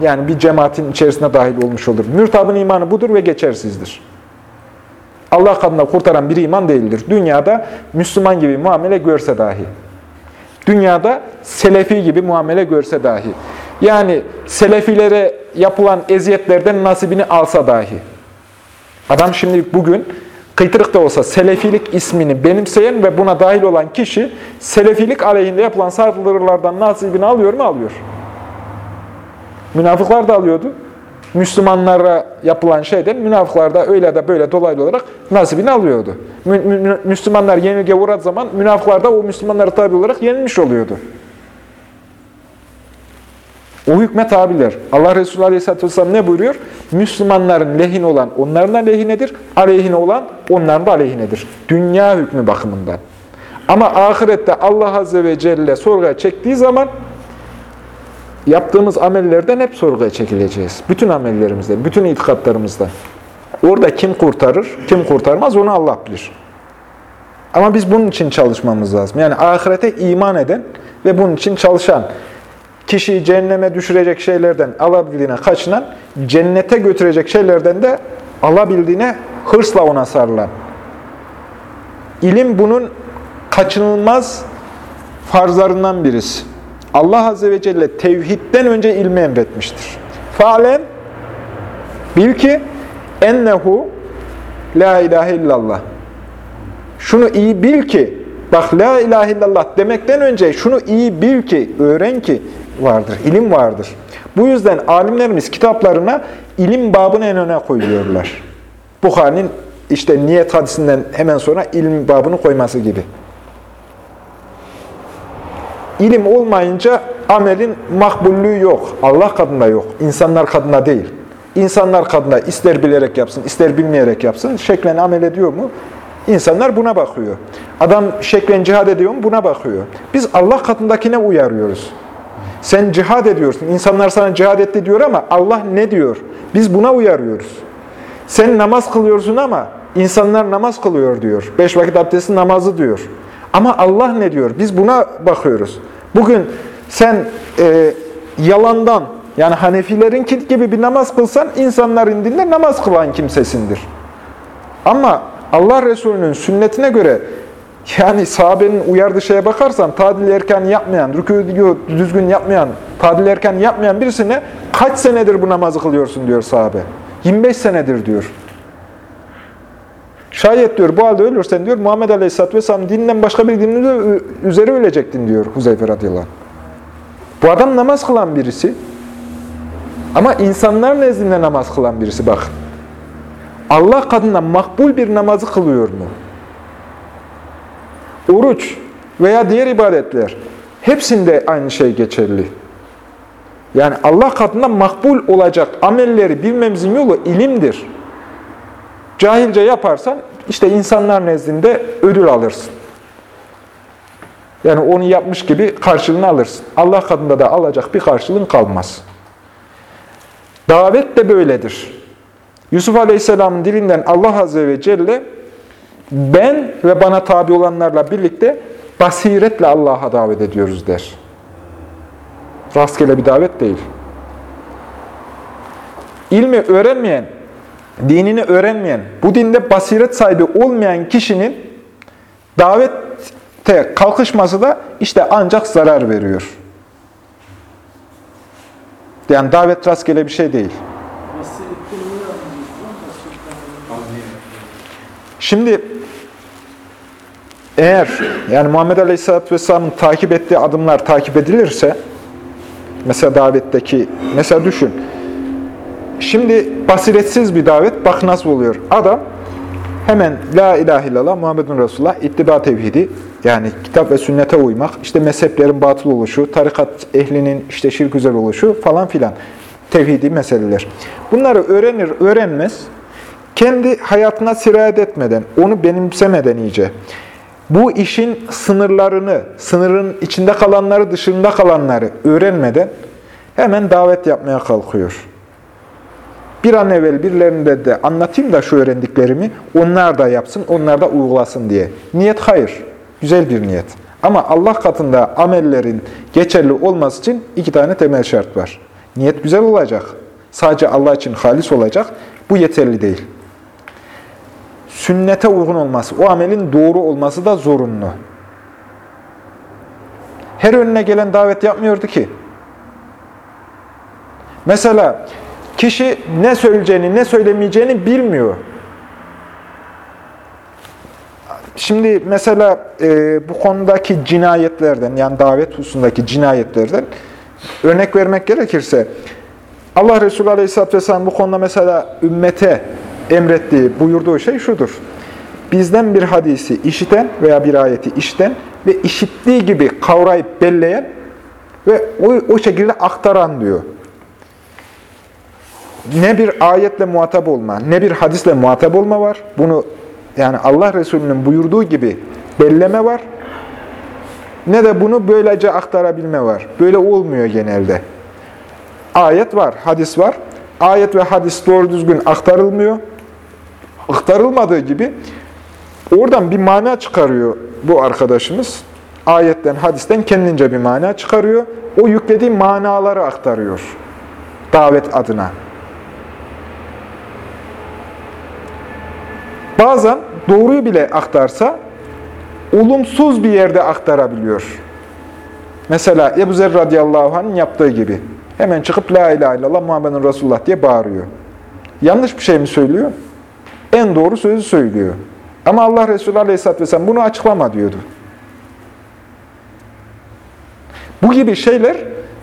Yani bir cemaatin içerisine dahil olmuş olur. Mürtabın imanı budur ve geçersizdir. Allah katında kurtaran bir iman değildir. Dünyada Müslüman gibi muamele görse dahi. Dünyada Selefi gibi muamele görse dahi. Yani Selefilere yapılan eziyetlerden nasibini alsa dahi. Adam şimdi bugün kıytırık da olsa Selefilik ismini benimseyen ve buna dahil olan kişi Selefilik aleyhinde yapılan saldırılardan nasibini alıyor mu? Alıyor. Münafıklar da alıyordu. Müslümanlara yapılan şeyden münafıklar da öyle de böyle dolaylı olarak nasibini alıyordu. Mü mü Müslümanlar yenilge uğradığı zaman münafıklar da o Müslümanlara tabi olarak yenilmiş oluyordu. O hükme tabiler. Allah Resulü Aleyhisselatü Vesselam ne buyuruyor? Müslümanların lehine olan onların da lehinedir, aleyhine olan onların da aleyhinedir. Dünya hükmü bakımından. Ama ahirette Allah Azze ve Celle sorguya çektiği zaman yaptığımız amellerden hep sorguya çekileceğiz. Bütün amellerimizden, bütün itikatlarımızdan. Orada kim kurtarır, kim kurtarmaz onu Allah bilir. Ama biz bunun için çalışmamız lazım. Yani ahirete iman eden ve bunun için çalışan, kişiyi cehenneme düşürecek şeylerden alabildiğine kaçınan, cennete götürecek şeylerden de alabildiğine hırsla ona sarılan. İlim bunun kaçınılmaz farzlarından birisi. Allah Azze ve Celle tevhidden önce ilmi emretmiştir. Fa'lem bil ki ennehu la ilahe illallah. Şunu iyi bil ki, bak la ilahe illallah demekten önce şunu iyi bil ki, öğren ki vardır, ilim vardır. Bu yüzden alimlerimiz kitaplarına ilim babını en öne koyuyorlar. Bukhari'nin işte niyet hadisinden hemen sonra ilim babını koyması gibi. İlim olmayınca amelin makbullüğü yok. Allah kadında yok. İnsanlar kadında değil. İnsanlar kadında ister bilerek yapsın, ister bilmeyerek yapsın. Şeklen amel ediyor mu? İnsanlar buna bakıyor. Adam şeklen cihad ediyor mu? Buna bakıyor. Biz Allah katındakine uyarıyoruz. Sen cihad ediyorsun. İnsanlar sana cihad etti diyor ama Allah ne diyor? Biz buna uyarıyoruz. Sen namaz kılıyorsun ama insanlar namaz kılıyor diyor. Beş vakit abdesti namazı diyor. Ama Allah ne diyor? Biz buna bakıyoruz. Bugün sen e, yalandan, yani Hanefilerin gibi bir namaz kılsan, insanların dinde namaz kılan kimsesindir. Ama Allah Resulü'nün sünnetine göre, yani sahabenin uyardığı şeye bakarsan, tadil erken yapmayan, rükû düzgün yapmayan, tadil erken yapmayan birisine kaç senedir bu namazı kılıyorsun diyor sahabe. 25 senedir diyor. Şayet diyor bu halde ölürsen diyor Muhammed Aleyhisselatü Vesselam dininden başka bir dinin üzere ölecektin diyor Huzeyfe radıyallahu anh. Bu adam namaz kılan birisi. Ama insanlar nezdinde namaz kılan birisi bakın. Allah kadına makbul bir namazı kılıyor mu? Oruç veya diğer ibadetler hepsinde aynı şey geçerli. Yani Allah katında makbul olacak amelleri bilmemizin yolu ilimdir. Cahilce yaparsan işte insanlar nezdinde ödül alırsın. Yani onu yapmış gibi karşılığını alırsın. Allah katında da alacak bir karşılığın kalmaz. Davet de böyledir. Yusuf Aleyhisselam'ın dilinden Allah Azze ve Celle ben ve bana tabi olanlarla birlikte basiretle Allah'a davet ediyoruz der. Rastgele bir davet değil. İlmi öğrenmeyen, dinini öğrenmeyen, bu dinde basiret sahibi olmayan kişinin davet te kalkışması da işte ancak zarar veriyor. Yani davet rastgele bir şey değil. Şimdi eğer yani Muhammed Aleyhisselatü Vesselam'ın takip ettiği adımlar takip edilirse mesela davetteki mesela düşün şimdi basiretsiz bir davet bak nasıl oluyor. Adam hemen La ilahe illallah Muhammedun Resulullah ittiba tevhidi yani kitap ve sünnete uymak, işte mezheplerin batıl oluşu, tarikat ehlinin işte şirk güzel oluşu falan filan tevhidi meseleler. Bunları öğrenir öğrenmez kendi hayatına sirayet etmeden, onu benimsemeden iyice bu işin sınırlarını, sınırın içinde kalanları, dışında kalanları öğrenmeden hemen davet yapmaya kalkıyor. Bir an evvel birilerinde de anlatayım da şu öğrendiklerimi, onlar da yapsın, onlar da uygulasın diye. Niyet hayır, güzel bir niyet. Ama Allah katında amellerin geçerli olması için iki tane temel şart var. Niyet güzel olacak, sadece Allah için halis olacak, bu yeterli değil sünnete uygun olması, o amelin doğru olması da zorunlu. Her önüne gelen davet yapmıyordu ki. Mesela kişi ne söyleyeceğini, ne söylemeyeceğini bilmiyor. Şimdi mesela e, bu konudaki cinayetlerden, yani davet hususundaki cinayetlerden örnek vermek gerekirse, Allah Resulü Aleyhisselatü Vesselam bu konuda mesela ümmete emrettiği, buyurduğu şey şudur. Bizden bir hadisi işiten veya bir ayeti işiten ve işittiği gibi kavrayıp belleyen ve o, o şekilde aktaran diyor. Ne bir ayetle muhatap olma, ne bir hadisle muhatap olma var. Bunu yani Allah Resulü'nün buyurduğu gibi belleme var. Ne de bunu böylece aktarabilme var. Böyle olmuyor genelde. Ayet var, hadis var. Ayet ve hadis doğru düzgün aktarılmıyor aktarılmadığı gibi oradan bir mana çıkarıyor bu arkadaşımız. Ayetten, hadisten kendince bir mana çıkarıyor. O yüklediği manaları aktarıyor davet adına. Bazen doğruyu bile aktarsa olumsuz bir yerde aktarabiliyor. Mesela Ebu Zer radıyallahu anh'ın yaptığı gibi. Hemen çıkıp La ilahe illallah Muhammedun Resulullah diye bağırıyor. Yanlış bir şey mi söylüyor? En doğru sözü söylüyor. Ama Allah Resulü Aleyhisselatü Vesselam bunu açıklama diyordu. Bu gibi şeyler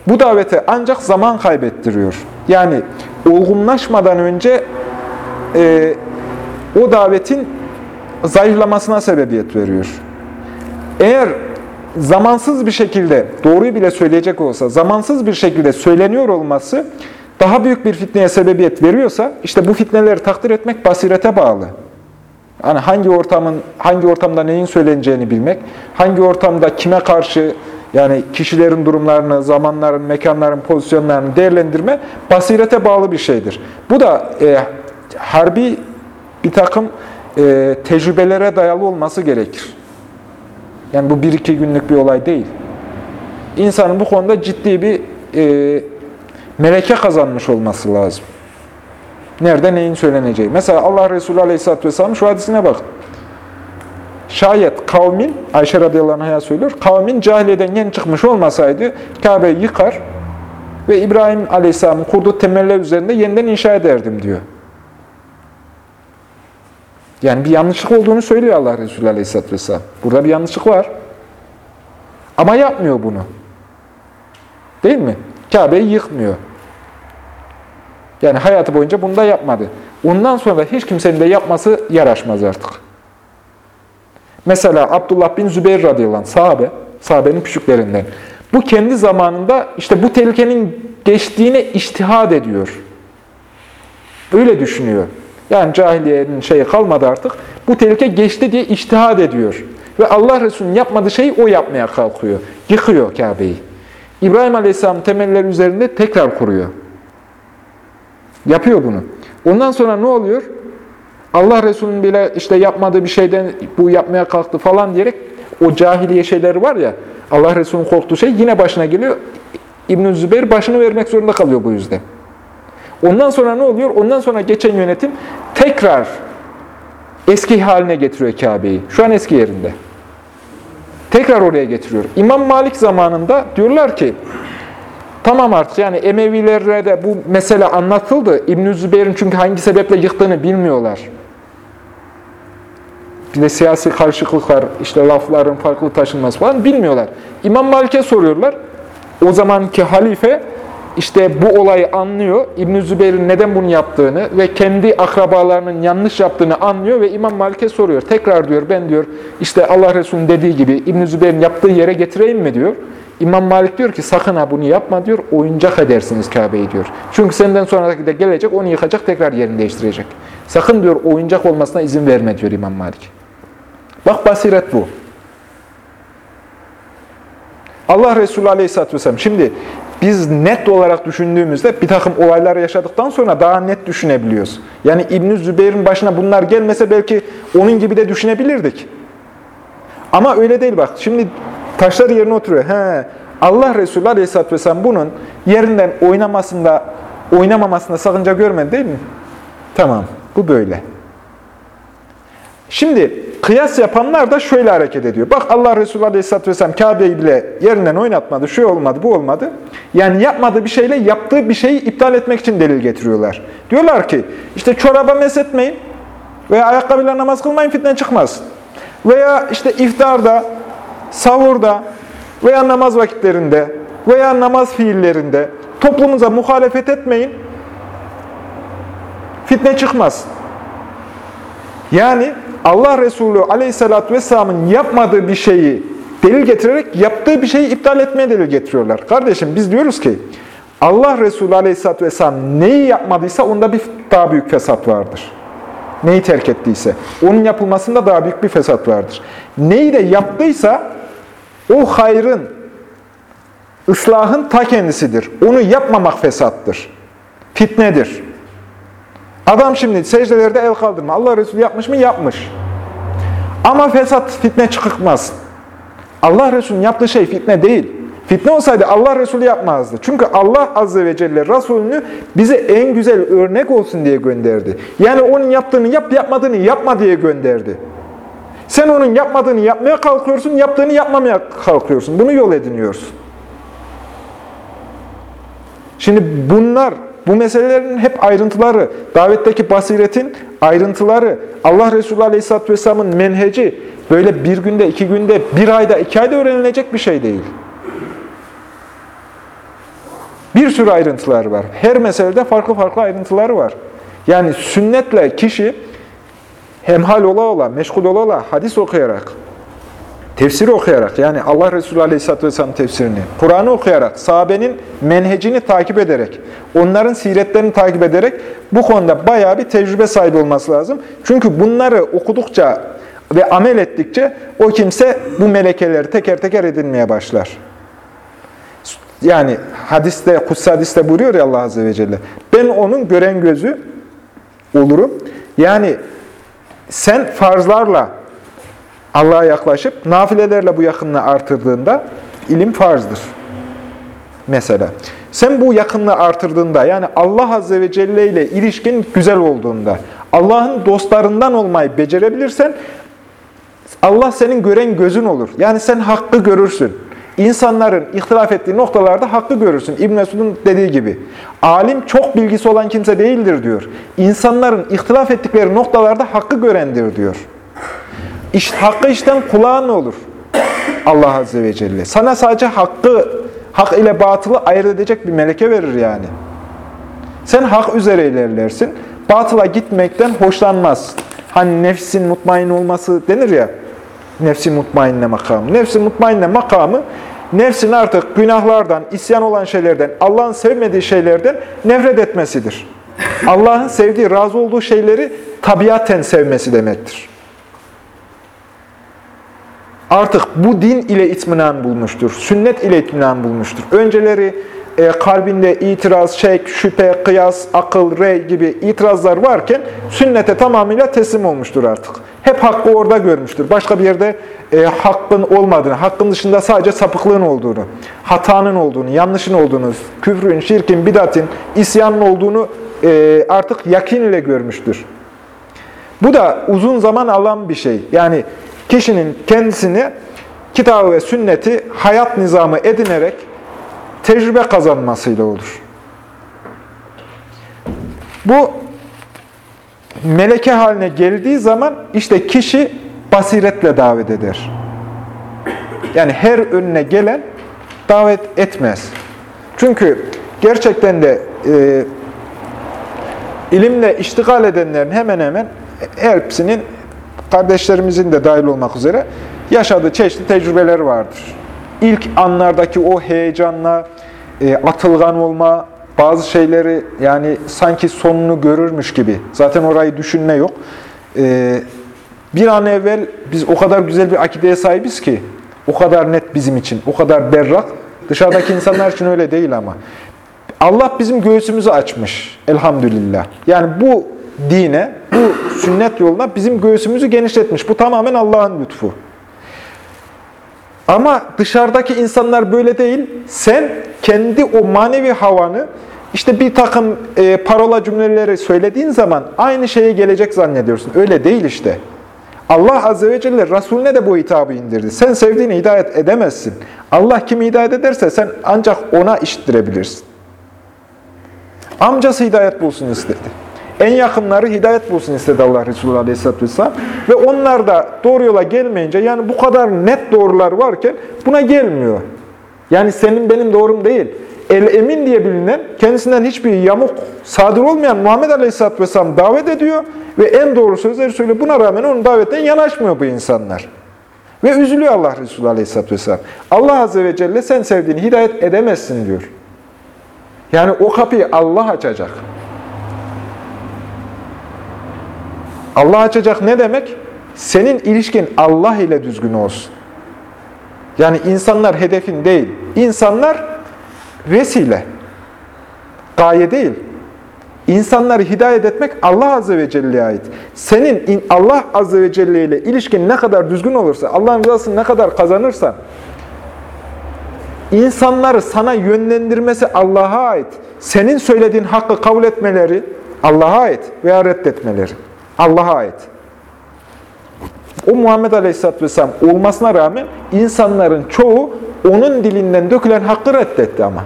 bu davete ancak zaman kaybettiriyor. Yani olgunlaşmadan önce e, o davetin zayıflamasına sebebiyet veriyor. Eğer zamansız bir şekilde, doğruyu bile söyleyecek olsa, zamansız bir şekilde söyleniyor olması daha büyük bir fitneye sebebiyet veriyorsa, işte bu fitneleri takdir etmek basirete bağlı. Yani hangi ortamın, hangi ortamda neyin söyleneceğini bilmek, hangi ortamda kime karşı, yani kişilerin durumlarını, zamanların, mekanların, pozisyonlarını değerlendirme basirete bağlı bir şeydir. Bu da e, harbi bir takım e, tecrübelere dayalı olması gerekir. Yani bu bir iki günlük bir olay değil. İnsanın bu konuda ciddi bir e, meleke kazanmış olması lazım. Nerede neyin söyleneceği. Mesela Allah Resulü Aleyhisselatü Vesselam şu hadisine bak. Şayet kavmin, Ayşe radıyallahu anh'a söylüyor, kavmin cahiliyeden yeni çıkmış olmasaydı Kabe'yi yıkar ve İbrahim Aleyhisselam'ın kurduğu temeller üzerinde yeniden inşa ederdim diyor. Yani bir yanlışlık olduğunu söylüyor Allah Resulü Aleyhisselatü Vesselam. Burada bir yanlışlık var. Ama yapmıyor bunu. Değil mi? Kabe'yi yıkmıyor. Yani hayatı boyunca bunu da yapmadı. Ondan sonra hiç kimsenin de yapması yaraşmaz artık. Mesela Abdullah bin Zübeyir radıyallahu anh, sahabe, sahabenin küçüklerinden. Bu kendi zamanında işte bu tehlikenin geçtiğine iştihad ediyor. Öyle düşünüyor. Yani cahiliyenin şeyi kalmadı artık. Bu tehlike geçti diye iştihad ediyor. Ve Allah Resulü'nün yapmadığı şeyi o yapmaya kalkıyor. Yıkıyor Kabe'yi. İbrahim Aleyhisselam temelleri üzerinde tekrar kuruyor. Yapıyor bunu. Ondan sonra ne oluyor? Allah Resulü'nün bile işte yapmadığı bir şeyden bu yapmaya kalktı falan diyerek o cahiliye şeyleri var ya Allah Resulü'nün korktuğu şey yine başına geliyor. İbn-i Zübeyir başını vermek zorunda kalıyor bu yüzden. Ondan sonra ne oluyor? Ondan sonra geçen yönetim tekrar eski haline getiriyor Kabe'yi. Şu an eski yerinde. Tekrar oraya getiriyor. İmam Malik zamanında diyorlar ki, tamam artık yani Emevilere de bu mesele anlatıldı. İbn-i Zübeyir'in çünkü hangi sebeple yıktığını bilmiyorlar. Bir de siyasi karışıklıklar, işte lafların farklı taşınması falan bilmiyorlar. İmam Malik'e soruyorlar. O zamanki halife işte bu olayı anlıyor. İbn-i Zübeyir'in neden bunu yaptığını ve kendi akrabalarının yanlış yaptığını anlıyor ve İmam Malik'e soruyor. Tekrar diyor ben diyor işte Allah Resulü'nün dediği gibi İbn-i Zübeyir'in yaptığı yere getireyim mi diyor. İmam Malik diyor ki sakın ha bunu yapma diyor. Oyuncak edersiniz Kabe'yi diyor. Çünkü senden sonraki de gelecek onu yıkacak tekrar yerini değiştirecek. Sakın diyor oyuncak olmasına izin verme diyor İmam Malik. Bak basiret bu. Allah Resulü Aleyhisselatü Vesselam. Şimdi biz net olarak düşündüğümüzde bir takım olaylar yaşadıktan sonra daha net düşünebiliyoruz. Yani İbn-i Zübeyir'in başına bunlar gelmese belki onun gibi de düşünebilirdik. Ama öyle değil bak. Şimdi taşları yerine oturuyor. He, Allah Resulü Aleyhisselatü Vesselam bunun yerinden oynamasında, oynamamasında sakınca görmedi değil mi? Tamam. Bu böyle. Şimdi kıyas yapanlar da şöyle hareket ediyor. Bak Allah Resulü Aleyhisselatü Vesselam Kabe'yi bile yerinden oynatmadı, şu olmadı, bu olmadı. Yani yapmadığı bir şeyle yaptığı bir şeyi iptal etmek için delil getiriyorlar. Diyorlar ki işte çoraba mesetmeyin veya ayakkabıyla namaz kılmayın fitne çıkmaz. Veya işte iftarda, sahurda veya namaz vakitlerinde veya namaz fiillerinde toplumuza muhalefet etmeyin, fitne çıkmaz. Yani Allah Resulü Aleyhisselatü Vesselam'ın yapmadığı bir şeyi delil getirerek yaptığı bir şeyi iptal etmeye delil getiriyorlar. Kardeşim biz diyoruz ki Allah Resulü Aleyhisselatü Vesselam neyi yapmadıysa onda bir daha büyük fesat vardır. Neyi terk ettiyse. Onun yapılmasında daha büyük bir fesat vardır. Neyi de yaptıysa o hayrın, ıslahın ta kendisidir. Onu yapmamak fesattır. Fitnedir. Adam şimdi secdelerde el kaldırma. Allah Resulü yapmış mı? Yapmış. Ama fesat, fitne çıkmaz. Allah Resulü'nün yaptığı şey fitne değil. Fitne olsaydı Allah Resulü yapmazdı. Çünkü Allah Azze ve Celle Resulünü bize en güzel örnek olsun diye gönderdi. Yani onun yaptığını yap, yapmadığını yapma diye gönderdi. Sen onun yapmadığını yapmaya kalkıyorsun, yaptığını yapmamaya kalkıyorsun. Bunu yol ediniyorsun. Şimdi bunlar bu meselelerin hep ayrıntıları, davetteki basiretin ayrıntıları, Allah Resulü Aleyhisselatü Vesselam'ın menheci böyle bir günde, iki günde, bir ayda, iki ayda öğrenilecek bir şey değil. Bir sürü ayrıntılar var. Her meselede farklı farklı ayrıntıları var. Yani sünnetle kişi hemhal ola ola, meşgul ola ola, hadis okuyarak, tefsiri okuyarak, yani Allah Resulü Aleyhisselatü Vesselam tefsirini, Kur'an'ı okuyarak, sahabenin menhecini takip ederek, onların siretlerini takip ederek bu konuda bayağı bir tecrübe sahibi olması lazım. Çünkü bunları okudukça ve amel ettikçe o kimse bu melekeleri teker teker edinmeye başlar. Yani hadiste, kutsi hadiste buyuruyor ya Allah Azze ve Celle. Ben onun gören gözü olurum. Yani sen farzlarla Allah'a yaklaşıp nafilelerle bu yakınlığı artırdığında ilim farzdır. Mesela. Sen bu yakınlığı artırdığında yani Allah Azze ve Celle ile ilişkin güzel olduğunda, Allah'ın dostlarından olmayı becerebilirsen Allah senin gören gözün olur. Yani sen hakkı görürsün. İnsanların ihtilaf ettiği noktalarda hakkı görürsün. İbn Mesud'un dediği gibi. Alim çok bilgisi olan kimse değildir diyor. İnsanların ihtilaf ettikleri noktalarda hakkı görendir diyor. İşte, hakkı işten kulağın olur. Allah Azze ve Celle. Sana sadece hakkı, hak ile batılı ayırt edecek bir meleke verir yani. Sen hak üzere ilerlersin. Batıla gitmekten hoşlanmaz. Hani nefsin mutmain olması denir ya, nefsin mutmainne makamı. Nefsin mutmainne makamı, nefsin artık günahlardan, isyan olan şeylerden, Allah'ın sevmediği şeylerden nefret etmesidir. Allah'ın sevdiği, razı olduğu şeyleri tabiaten sevmesi demektir. Artık bu din ile itminan bulmuştur. Sünnet ile itminan bulmuştur. Önceleri e, kalbinde itiraz, şek, şüphe, kıyas, akıl, rey gibi itirazlar varken sünnete tamamıyla teslim olmuştur artık. Hep hakkı orada görmüştür. Başka bir yerde e, hakkın olmadığını, hakkın dışında sadece sapıklığın olduğunu, hatanın olduğunu, yanlışın olduğunu, küfrün, şirkin, bidatin, isyanın olduğunu e, artık yakin ile görmüştür. Bu da uzun zaman alan bir şey. Yani kişinin kendisini kitabı ve sünneti hayat nizamı edinerek tecrübe kazanmasıyla olur. Bu meleke haline geldiği zaman işte kişi basiretle davet eder. Yani her önüne gelen davet etmez. Çünkü gerçekten de e, ilimle iştigal edenlerin hemen hemen hepsinin kardeşlerimizin de dahil olmak üzere yaşadığı çeşitli tecrübeler vardır. İlk anlardaki o heyecanla e, atılgan olma, bazı şeyleri yani sanki sonunu görürmüş gibi. Zaten orayı düşünme yok. E, bir an evvel biz o kadar güzel bir akideye sahibiz ki, o kadar net bizim için, o kadar berrak. Dışarıdaki insanlar için öyle değil ama. Allah bizim göğsümüzü açmış elhamdülillah. Yani bu dine, bu sünnet yoluna bizim göğsümüzü genişletmiş. Bu tamamen Allah'ın lütfu. Ama dışarıdaki insanlar böyle değil. Sen kendi o manevi havanı işte bir takım e, parola cümleleri söylediğin zaman aynı şeye gelecek zannediyorsun. Öyle değil işte. Allah Azze ve Celle Resulüne de bu hitabı indirdi. Sen sevdiğini hidayet edemezsin. Allah kimi hidayet ederse sen ancak ona işittirebilirsin. Amcası hidayet bulsun istedi. En yakınları hidayet bulsun istedi Allah Resulü Aleyhisselatü Vesselam. Ve onlar da doğru yola gelmeyince, yani bu kadar net doğrular varken buna gelmiyor. Yani senin benim doğrum değil. El-Emin diye bilinen, kendisinden hiçbir yamuk sadır olmayan Muhammed Aleyhisselatü Vesselam davet ediyor ve en doğru sözleri söylüyor. Buna rağmen onun davetten yanaşmıyor bu insanlar. Ve üzülüyor Allah Resulü Aleyhisselatü Vesselam. Allah Azze ve Celle sen sevdiğini hidayet edemezsin diyor. Yani o kapıyı Allah açacak. Allah açacak ne demek? Senin ilişkin Allah ile düzgün olsun. Yani insanlar hedefin değil. İnsanlar vesile. Gaye değil. İnsanları hidayet etmek Allah Azze ve Celle'ye ait. Senin Allah Azze ve Celle ile ilişkin ne kadar düzgün olursa, Allah'ın rızasını ne kadar kazanırsan, insanları sana yönlendirmesi Allah'a ait. Senin söylediğin hakkı kabul etmeleri Allah'a ait veya reddetmeleri. Allah'a ait. O Muhammed Aleyhisselatü Vesselam olmasına rağmen insanların çoğu onun dilinden dökülen hakkı reddetti ama.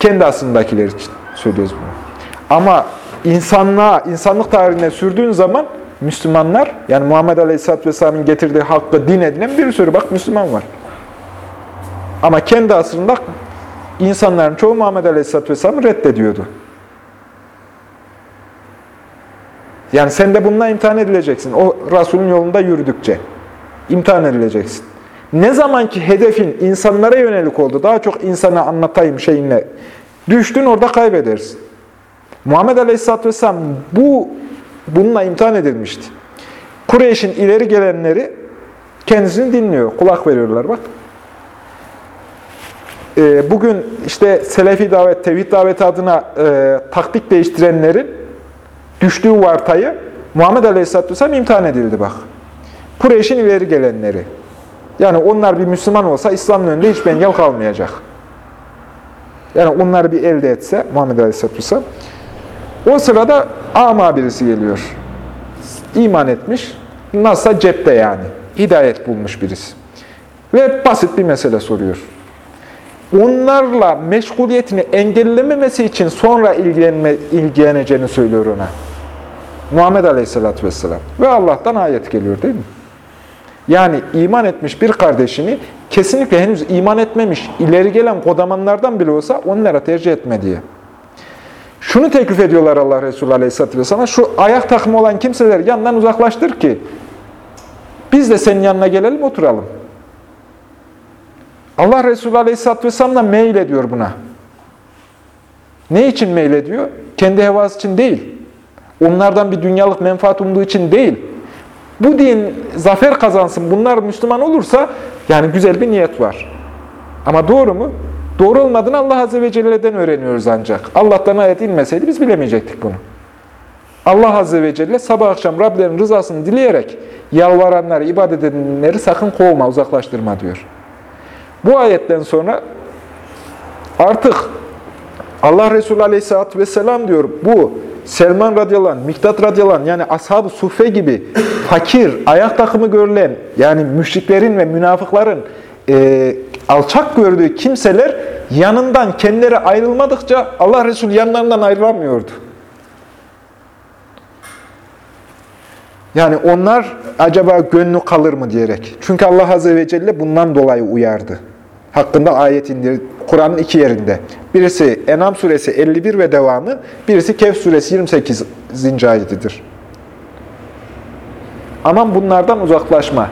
Kendi aslındakiler için söylüyoruz bunu. Ama insanlığa, insanlık tarihine sürdüğün zaman Müslümanlar, yani Muhammed Aleyhisselatü Vesselam'ın getirdiği hakkı din edinen bir sürü bak Müslüman var. Ama kendi asrında insanların çoğu Muhammed Aleyhisselatü Vesselam'ı reddediyordu. Yani sen de bununla imtihan edileceksin. O Resulün yolunda yürüdükçe. imtihan edileceksin. Ne zaman ki hedefin insanlara yönelik oldu, daha çok insana anlatayım şeyinle düştün orada kaybedersin. Muhammed Aleyhisselatü Vesselam bu, bununla imtihan edilmişti. Kureyş'in ileri gelenleri kendisini dinliyor, kulak veriyorlar bak. Ee, bugün işte Selefi davet, Tevhid daveti adına e, taktik değiştirenlerin düştüğü vartayı Muhammed Aleyhisselatü Vesselam imtihan edildi bak. Kureyş'in ileri gelenleri. Yani onlar bir Müslüman olsa İslam'ın önünde hiçbir engel kalmayacak. Yani onları bir elde etse Muhammed Aleyhisselatü Vesselam. O sırada ama birisi geliyor. İman etmiş. Nasılsa cepte yani. Hidayet bulmuş birisi. Ve basit bir mesele soruyor. Onlarla meşguliyetini engellememesi için sonra ilgilenme, ilgileneceğini söylüyor ona. Muhammed Aleyhisselatü Vesselam. Ve Allah'tan ayet geliyor değil mi? Yani iman etmiş bir kardeşini kesinlikle henüz iman etmemiş, ileri gelen kodamanlardan bile olsa onlara tercih etme diye. Şunu teklif ediyorlar Allah Resulü Aleyhisselatü Vesselam'a, şu ayak takımı olan kimseler yanından uzaklaştır ki biz de senin yanına gelelim, oturalım. Allah Resulü Aleyhisselatü Vesselam da meyil ediyor buna. Ne için meyil ediyor? Kendi hevası için değil. Onlardan bir dünyalık menfaat umduğu için değil. Bu din zafer kazansın, bunlar Müslüman olursa yani güzel bir niyet var. Ama doğru mu? Doğru olmadığını Allah Azze ve Celle'den öğreniyoruz ancak. Allah'tan ayet inmeseydi biz bilemeyecektik bunu. Allah Azze ve Celle sabah akşam Rablerin rızasını dileyerek yalvaranları, ibadet edenleri sakın kovma, uzaklaştırma diyor. Bu ayetten sonra artık Allah Resulü Aleyhisselatü Vesselam diyor bu Selman radıyallahu anh, Miktat radıyallahu yani ashab-ı suffe gibi fakir, ayak takımı görülen, yani müşriklerin ve münafıkların e, alçak gördüğü kimseler yanından kendileri ayrılmadıkça Allah Resulü yanlarından ayrılamıyordu. Yani onlar acaba gönlü kalır mı diyerek. Çünkü Allah Azze ve Celle bundan dolayı uyardı. Hakkında ayet indir Kur'an'ın iki yerinde. Birisi Enam suresi 51 ve devamı, birisi Kehf suresi 28. ayetidir. Aman bunlardan uzaklaşma.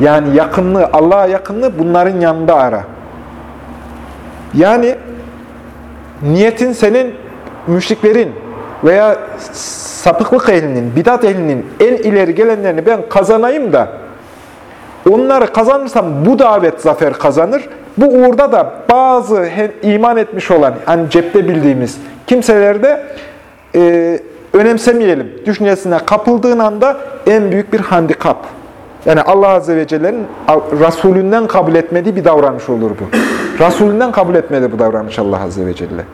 Yani yakınlığı, Allah'a yakınlığı bunların yanında ara. Yani niyetin senin müşriklerin veya sapıklık ehlinin, bidat ehlinin en ileri gelenlerini ben kazanayım da onları kazanırsam bu davet zafer kazanır. Bu uğurda da bazı iman etmiş olan, hani cepte bildiğimiz kimselerde e, önemsemeyelim düşüncesine kapıldığın anda en büyük bir handikap. Yani Allah Azze ve Celle'nin Resulünden kabul etmediği bir davranış olur bu. Resulünden kabul etmedi bu davranış Allah Azze ve Celle.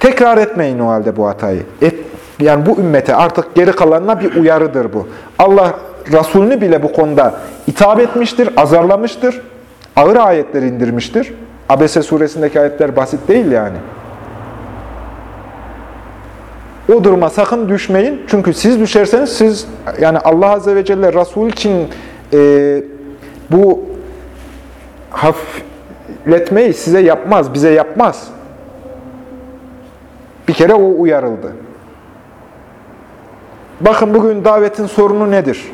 Tekrar etmeyin o halde bu hatayı. Et, yani bu ümmete artık geri kalanına bir uyarıdır bu. Allah Resulünü bile bu konuda hitap etmiştir, azarlamıştır. Ağır ayetler indirmiştir. Abese suresindeki ayetler basit değil yani. O duruma sakın düşmeyin. Çünkü siz düşerseniz siz yani Allah Azze ve Celle Resul için e, bu hafifletmeyi size yapmaz, bize yapmaz. Bir kere o uyarıldı. Bakın bugün davetin sorunu nedir?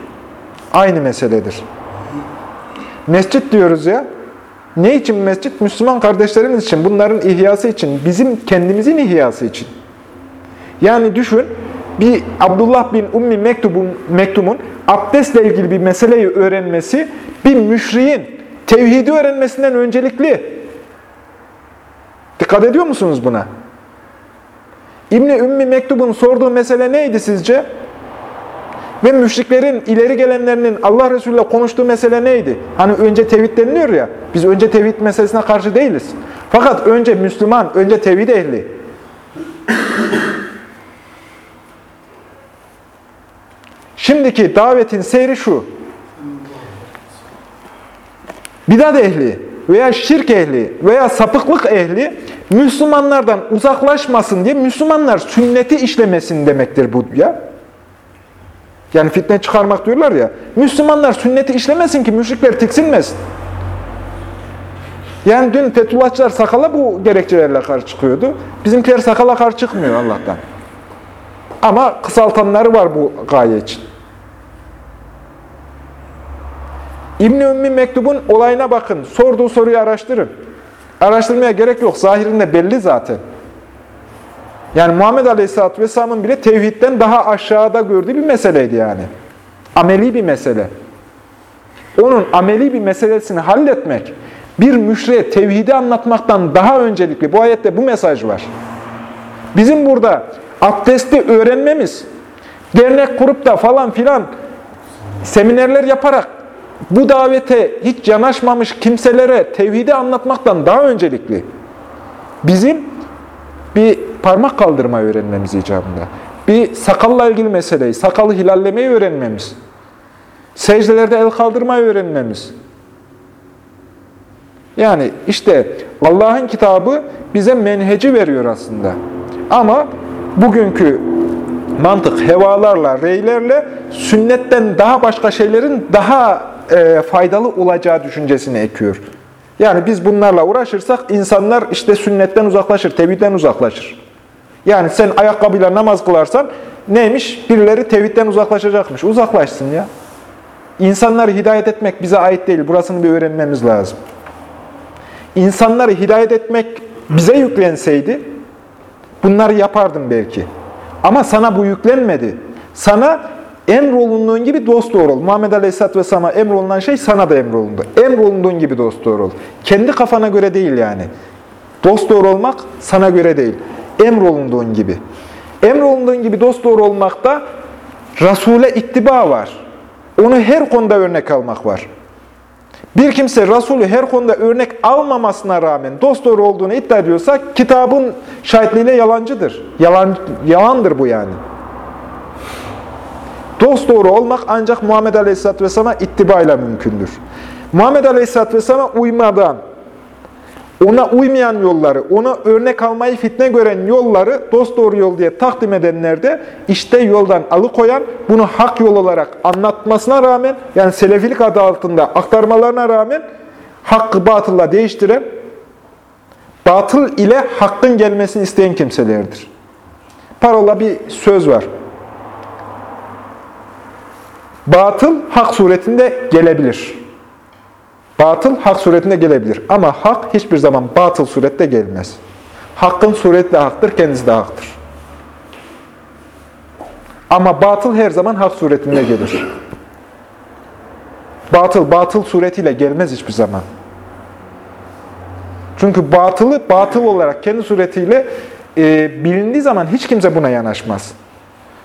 Aynı meseledir. Mescit diyoruz ya. Ne için mescit? Müslüman kardeşlerimiz için, bunların ihyası için, bizim kendimizin ihyası için. Yani düşün, bir Abdullah bin Ummi Mektub'un, Mektum'un abdestle ilgili bir meseleyi öğrenmesi, bir müşriğin tevhidi öğrenmesinden öncelikli. Dikkat ediyor musunuz buna? İbni Ümmi Mektub'un sorduğu mesele neydi sizce? Ve müşriklerin, ileri gelenlerinin Allah Resulü ile konuştuğu mesele neydi? Hani önce tevhid deniliyor ya, biz önce tevhid meselesine karşı değiliz. Fakat önce Müslüman, önce tevhid ehli. Şimdiki davetin seyri şu. Bidat ehli veya şirk ehli veya sapıklık ehli Müslümanlardan uzaklaşmasın diye Müslümanlar sünneti işlemesin demektir bu ya. Yani fitne çıkarmak diyorlar ya. Müslümanlar sünneti işlemesin ki müşrikler tiksinmesin. Yani dün Fethullahçılar sakala bu gerekçelerle karşı çıkıyordu. Bizimkiler sakala karşı çıkmıyor Allah'tan. Ama kısaltanları var bu gaye için. İbn-i Ümmi mektubun olayına bakın. Sorduğu soruyu araştırın. Araştırmaya gerek yok. Zahirinde belli zaten. Yani Muhammed Aleyhisselatü Vesselam'ın bile tevhidden daha aşağıda gördüğü bir meseleydi yani. Ameli bir mesele. Onun ameli bir meselesini halletmek, bir müşriye tevhidi anlatmaktan daha öncelikli. Bu ayette bu mesaj var. Bizim burada abdesti öğrenmemiz, dernek kurup da falan filan seminerler yaparak bu davete hiç yanaşmamış kimselere tevhidi anlatmaktan daha öncelikli. Bizim bir parmak kaldırma öğrenmemiz icabında. Bir sakalla ilgili meseleyi, sakalı hilallemeyi öğrenmemiz. Secdelerde el kaldırmayı öğrenmemiz. Yani işte Allah'ın kitabı bize menheci veriyor aslında. Ama bugünkü mantık, hevalarla, reylerle sünnetten daha başka şeylerin daha e, faydalı olacağı düşüncesini ekiyor. Yani biz bunlarla uğraşırsak insanlar işte sünnetten uzaklaşır, tevhidden uzaklaşır. Yani sen ayakkabıyla namaz kılarsan neymiş? Birileri tevhidden uzaklaşacakmış. Uzaklaşsın ya. İnsanları hidayet etmek bize ait değil. Burasını bir öğrenmemiz lazım. İnsanları hidayet etmek bize yüklenseydi bunları yapardım belki. Ama sana bu yüklenmedi. Sana emrolunduğun gibi dost doğru ol. Muhammed Aleyhisselatü Vesselam'a emrolunan şey sana da emrolundu. Emrolunduğun gibi dost doğru ol. Kendi kafana göre değil yani. Dost doğru olmak sana göre değil. Emrolunduğun gibi. Emrolunduğun gibi dost doğru olmakta Resul'e ittiba var. Onu her konuda örnek almak var. Bir kimse Resulü her konuda örnek almamasına rağmen dosdoğru olduğunu iddia ediyorsa kitabın şahitliğiyle yalancıdır. Yalan, yalandır bu yani. Dosdoğru olmak ancak Muhammed Aleyhisselatü Vesselam'a ittibayla mümkündür. Muhammed Aleyhisselatü Vesselam'a uymadan, ona uymayan yolları, ona örnek almayı fitne gören yolları dosdoğru yol diye takdim edenler de işte yoldan alıkoyan, bunu hak yol olarak anlatmasına rağmen, yani selefilik adı altında aktarmalarına rağmen hakkı batılla değiştiren, batıl ile hakkın gelmesini isteyen kimselerdir. Parola bir söz var. Batıl hak suretinde gelebilir. Batıl hak suretinde gelebilir. Ama hak hiçbir zaman batıl surette gelmez. Hakkın sureti de haktır, kendisi de haktır. Ama batıl her zaman hak suretinde gelir. Batıl, batıl suretiyle gelmez hiçbir zaman. Çünkü batılı, batıl olarak kendi suretiyle e, bilindiği zaman hiç kimse buna yanaşmaz.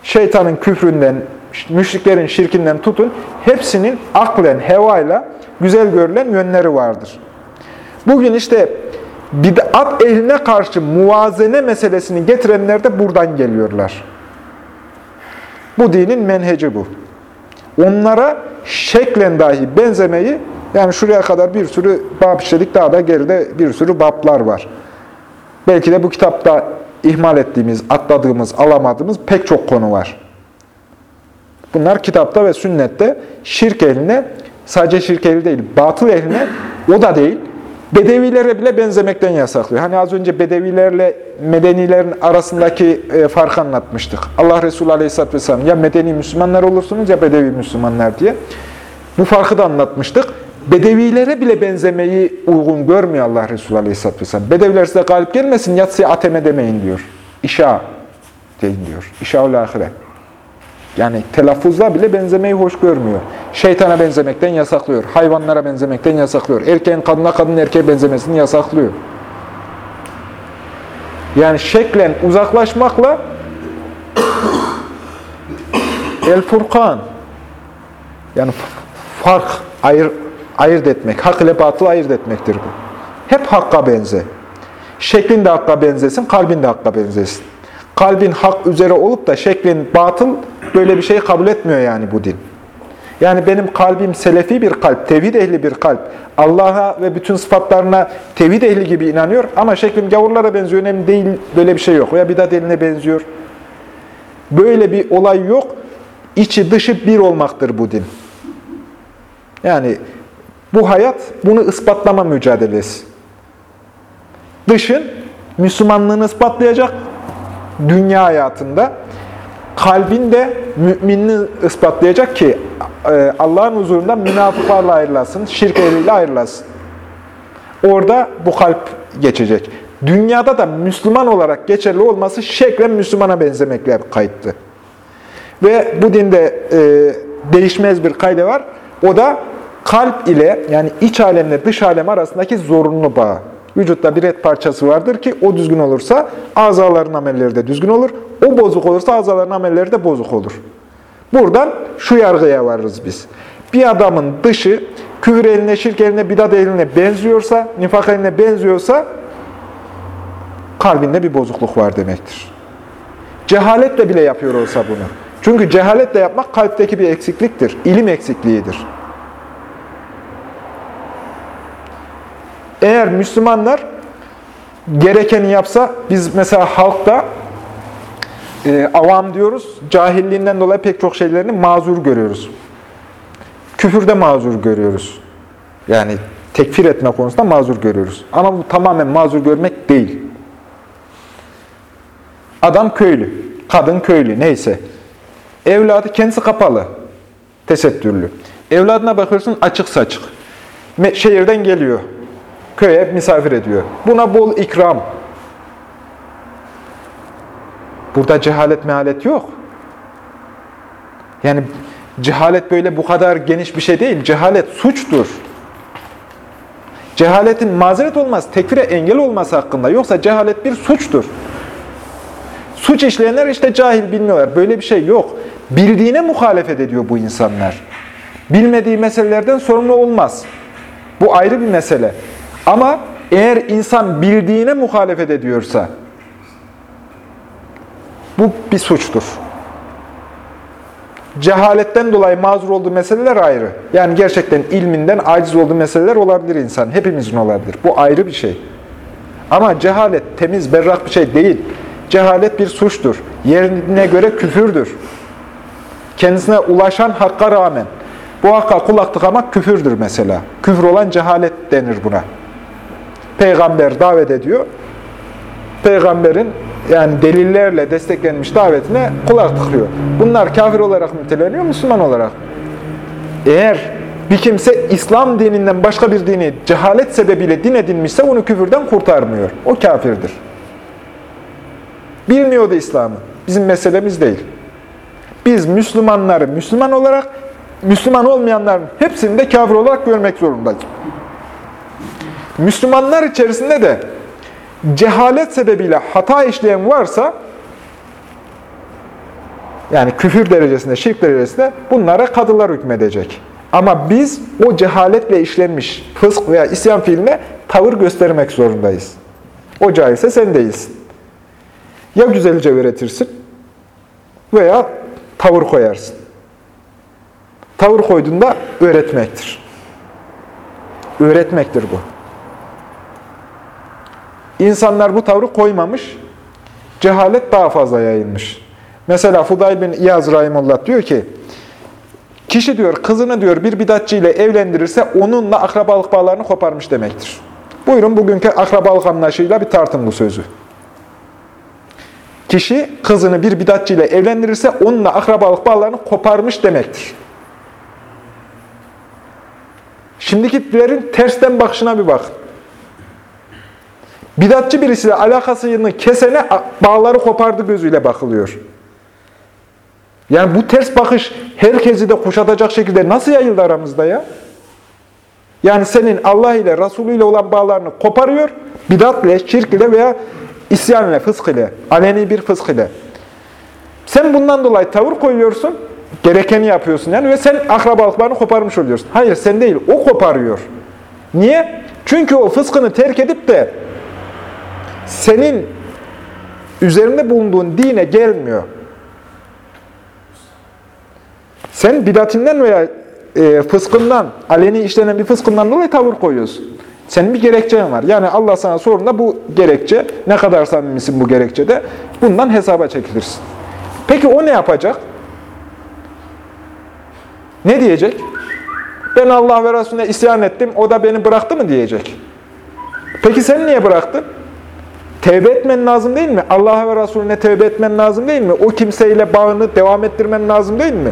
Şeytanın küfründen, müşriklerin şirkinden tutun, hepsinin aklen, hevayla güzel görülen yönleri vardır. Bugün işte bid'at ehline karşı muvazene meselesini getirenler de buradan geliyorlar. Bu dinin menheci bu. Onlara şeklen dahi benzemeyi, yani şuraya kadar bir sürü bab işledik, daha da geride bir sürü bablar var. Belki de bu kitapta ihmal ettiğimiz, atladığımız, alamadığımız pek çok konu var. Bunlar kitapta ve sünnette şirk ehline, sadece şirk ehli değil, batıl ehline, o da değil, Bedevilere bile benzemekten yasaklıyor. Hani az önce Bedevilerle Medenilerin arasındaki e, farkı anlatmıştık. Allah Resulü Aleyhisselatü Vesselam ya Medeni Müslümanlar olursunuz ya Bedevi Müslümanlar diye. Bu farkı da anlatmıştık. Bedevilere bile benzemeyi uygun görmüyor Allah Resulü Aleyhisselatü Vesselam. Bedeviler size galip gelmesin, yatsıya ateme demeyin diyor. İşa deyin diyor. İşa-ül ahire. Yani telaffuzla bile benzemeyi hoş görmüyor. Şeytana benzemekten yasaklıyor. Hayvanlara benzemekten yasaklıyor. Erkeğin kadına, kadın erkeğe benzemesini yasaklıyor. Yani şeklen uzaklaşmakla el furkan yani fark, ayır, ayırt etmek, hak ile batılı ayırt etmektir bu. Hep hakka benze. Şeklin de hakka benzesin, kalbin de hakka benzesin. Kalbin hak üzere olup da şeklin batıl böyle bir şey kabul etmiyor yani bu din. Yani benim kalbim selefi bir kalp, tevhid ehli bir kalp. Allah'a ve bütün sıfatlarına tevhid ehli gibi inanıyor ama şeklim gavurlara benziyor, önemli değil, böyle bir şey yok. Veya bidat eline benziyor. Böyle bir olay yok. İçi dışı bir olmaktır bu din. Yani bu hayat bunu ispatlama mücadelesi. Dışın Müslümanlığını ispatlayacak dünya hayatında kalbin de müminini ispatlayacak ki e, Allah'ın huzurunda münafıklarla ayrılasın, şirk ehliyle ayrılasın. Orada bu kalp geçecek. Dünyada da Müslüman olarak geçerli olması şeklen Müslümana benzemekle kayıttı. Ve bu dinde e, değişmez bir kaydı var. O da kalp ile yani iç alemle dış alem arasındaki zorunlu bağ. Vücutta bir et parçası vardır ki o düzgün olursa azaların amelleri de düzgün olur. O bozuk olursa azaların amelleri de bozuk olur. Buradan şu yargıya varırız biz. Bir adamın dışı küfür eline, şirk eline, bidat eline benziyorsa, nifak eline benziyorsa kalbinde bir bozukluk var demektir. Cehaletle bile yapıyor olsa bunu. Çünkü cehaletle yapmak kalpteki bir eksikliktir. ilim eksikliğidir. Eğer Müslümanlar gerekeni yapsa, biz mesela halkta e, avam diyoruz, cahilliğinden dolayı pek çok şeylerini mazur görüyoruz. Küfürde mazur görüyoruz. Yani tekfir etme konusunda mazur görüyoruz. Ama bu tamamen mazur görmek değil. Adam köylü, kadın köylü, neyse. Evladı kendisi kapalı, tesettürlü. Evladına bakıyorsun açık saçık. Şehirden geliyor, köye misafir ediyor. Buna bol ikram. Burada cehalet mehalet yok. Yani cehalet böyle bu kadar geniş bir şey değil. Cehalet suçtur. Cehaletin mazeret olmaz, tekfire engel olması hakkında. Yoksa cehalet bir suçtur. Suç işleyenler işte cahil bilmiyorlar. Böyle bir şey yok. Bildiğine muhalefet ediyor bu insanlar. Bilmediği meselelerden sorumlu olmaz. Bu ayrı bir mesele. Ama eğer insan bildiğine muhalefet ediyorsa, bu bir suçtur. Cehaletten dolayı mazur olduğu meseleler ayrı. Yani gerçekten ilminden aciz olduğu meseleler olabilir insan. Hepimizin olabilir. Bu ayrı bir şey. Ama cehalet temiz, berrak bir şey değil. Cehalet bir suçtur. Yerine göre küfürdür. Kendisine ulaşan hakka rağmen. Bu hakka kulak tıkamak küfürdür mesela. Küfür olan cehalet denir buna. Peygamber davet ediyor. Peygamberin yani delillerle desteklenmiş davetine kulak tıkıyor. Bunlar kafir olarak niteleniyor, Müslüman olarak? Eğer bir kimse İslam dininden başka bir dini cehalet sebebiyle din edinmişse onu küfürden kurtarmıyor. O kafirdir. Bilmiyordu İslam'ı. Bizim meselemiz değil. Biz Müslümanları Müslüman olarak, Müslüman olmayanların hepsini de kafir olarak görmek zorundayız. Müslümanlar içerisinde de cehalet sebebiyle hata işleyen varsa, yani küfür derecesinde, şirk derecesinde bunlara kadılar hükmedecek. Ama biz o cehaletle işlenmiş fısk veya isyan fiiline tavır göstermek zorundayız. O cahilse sen değilsin. Ya güzelce öğretirsin veya tavır koyarsın. Tavır koyduğunda öğretmektir. Öğretmektir bu. İnsanlar bu tavrı koymamış, cehalet daha fazla yayılmış. Mesela Fudayl bin İyaz Rahimullah diyor ki, kişi diyor kızını diyor bir bidatçı ile evlendirirse onunla akrabalık bağlarını koparmış demektir. Buyurun bugünkü akrabalık anlayışıyla bir tartın bu sözü. Kişi kızını bir bidatçı ile evlendirirse onunla akrabalık bağlarını koparmış demektir. Şimdikilerin tersten bakışına bir bak. Bidatçı birisiyle alakasını kesene bağları kopardı gözüyle bakılıyor. Yani bu ters bakış herkesi de kuşatacak şekilde nasıl yayıldı aramızda ya? Yani senin Allah ile Resulü ile olan bağlarını koparıyor, bidat ile, şirk ile veya isyan ile, fısk ile, aleni bir fısk ile. Sen bundan dolayı tavır koyuyorsun, gerekeni yapıyorsun yani ve sen akrabalıklarını koparmış oluyorsun. Hayır sen değil, o koparıyor. Niye? Çünkü o fıskını terk edip de senin üzerinde bulunduğun dine gelmiyor. Sen bidatinden veya e, fıskından, aleni işlenen bir fıskından dolayı tavır koyuyorsun. Senin bir gerekçen var. Yani Allah sana sorduğunda bu gerekçe, ne kadar samimisin bu gerekçede, bundan hesaba çekilirsin. Peki o ne yapacak? Ne diyecek? Ben Allah ve Resulüne isyan ettim, o da beni bıraktı mı diyecek. Peki sen niye bıraktın? Tevbe etmen lazım değil mi? Allah'a ve Resulüne tevbe etmen lazım değil mi? O kimseyle bağını devam ettirmen lazım değil mi?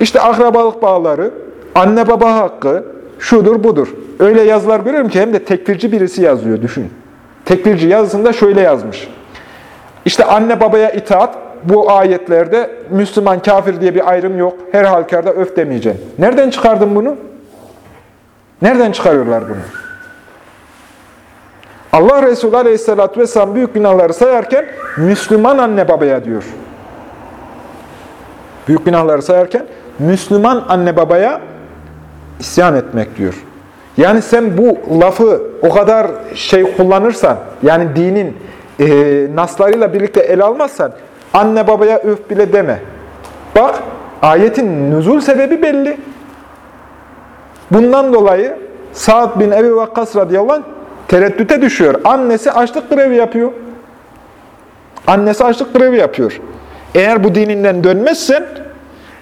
İşte akrabalık bağları, anne baba hakkı, şudur budur. Öyle yazılar görüyorum ki hem de tekfirci birisi yazıyor, düşün. Tekfirci yazısında şöyle yazmış. İşte anne babaya itaat, bu ayetlerde Müslüman, kafir diye bir ayrım yok. Her halükarda öf demeyeceksin. Nereden çıkardın bunu? Nereden çıkarıyorlar bunu? Allah Resulü Aleyhisselatü Vesselam büyük günahları sayarken Müslüman anne babaya diyor. Büyük günahları sayarken Müslüman anne babaya isyan etmek diyor. Yani sen bu lafı o kadar şey kullanırsan, yani dinin e, naslarıyla birlikte ele almazsan, anne babaya öf bile deme. Bak, ayetin nüzul sebebi belli. Bundan dolayı Sa'd bin Ebi Vakkas radıyallahu anh tereddüte düşüyor. Annesi açlık grevi yapıyor. Annesi açlık grevi yapıyor. Eğer bu dininden dönmezsen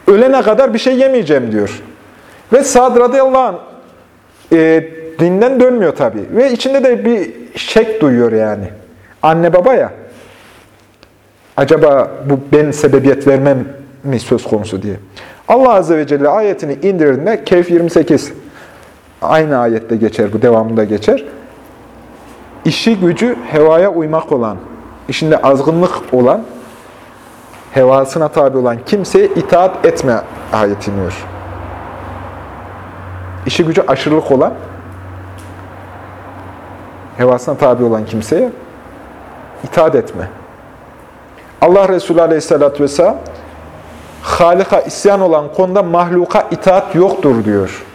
ölene kadar bir şey yemeyeceğim diyor. Ve Sa'd radıyallahu anh e, dinden dönmüyor tabii. Ve içinde de bir şek duyuyor yani. Anne baba ya. Acaba bu ben sebebiyet vermem mi söz konusu diye. Allah Azze ve Celle ayetini indirdiğinde Keyf 28 aynı ayette geçer, bu devamında geçer. İşi gücü hevaya uymak olan, işinde azgınlık olan, hevasına tabi olan kimseye itaat etme ayet iniyor. İşi gücü aşırılık olan, hevasına tabi olan kimseye itaat etme. Allah Resulü Aleyhisselatü Vesselam Halika isyan olan konuda mahluka itaat yoktur diyor.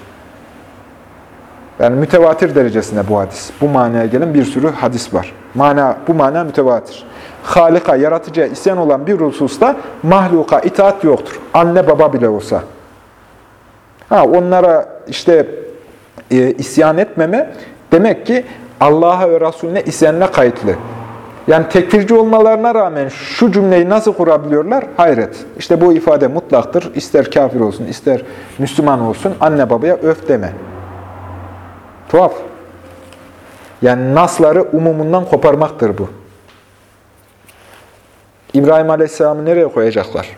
Yani mütevatir derecesinde bu hadis. Bu manaya gelen bir sürü hadis var. Mana, bu mana mütevatir. Halika, yaratıcıya isyan olan bir hususta mahluka itaat yoktur. Anne baba bile olsa. Ha, onlara işte e, isyan etmeme demek ki Allah'a ve Resulüne isyanına kayıtlı. Yani tekfirci olmalarına rağmen şu cümleyi nasıl kurabiliyorlar? Hayret. İşte bu ifade mutlaktır. İster kafir olsun, ister Müslüman olsun, anne babaya öf deme. Tuhaf. Yani nasları umumundan koparmaktır bu. İbrahim Aleyhisselam'ı nereye koyacaklar?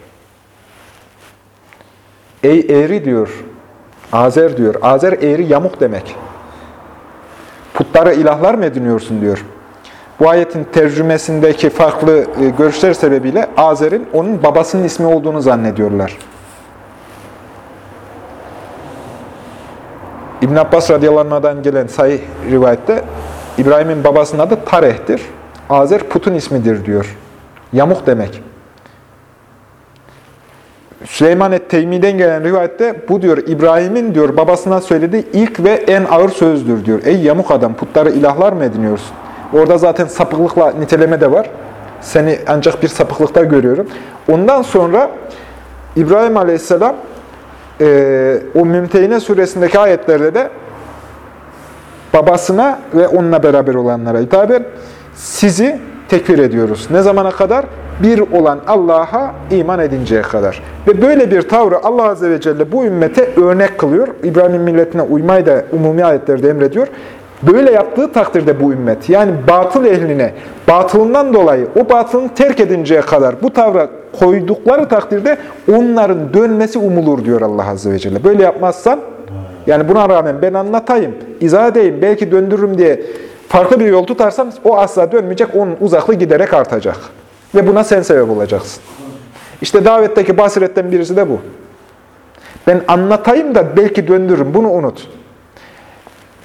Ey eğri diyor. Azer diyor. Azer eğri yamuk demek. Putları ilahlar mı ediniyorsun diyor. Bu ayetin tercümesindeki farklı e, görüşler sebebiyle Azer'in onun babasının ismi olduğunu zannediyorlar. İbn Abbas radıyallahu gelen sahih rivayette İbrahim'in babasının adı Tareh'tir. Azer putun ismidir diyor. Yamuk demek. Süleyman et-Teymi'den gelen rivayette bu diyor İbrahim'in diyor babasına söylediği ilk ve en ağır sözdür diyor. Ey yamuk adam putları ilahlar mı ediniyorsun? Orada zaten sapıklıkla niteleme de var. Seni ancak bir sapıklıkta görüyorum. Ondan sonra İbrahim Aleyhisselam e, o Mümtehine suresindeki ayetlerde de babasına ve onunla beraber olanlara hitaben sizi tekfir ediyoruz. Ne zamana kadar? Bir olan Allah'a iman edinceye kadar. Ve böyle bir tavrı Allah Azze ve Celle bu ümmete örnek kılıyor. İbrahim'in milletine uymayı da umumi ayetlerde emrediyor. Böyle yaptığı takdirde bu ümmet, yani batıl ehline, batılından dolayı o batılını terk edinceye kadar bu tavra koydukları takdirde onların dönmesi umulur diyor Allah Azze ve Celle. Böyle yapmazsan, yani buna rağmen ben anlatayım, izah edeyim, belki döndürürüm diye farklı bir yol tutarsan o asla dönmeyecek, onun uzaklığı giderek artacak. Ve buna sen sebep olacaksın. İşte davetteki basiretten birisi de bu. Ben anlatayım da belki döndürürüm, bunu unut.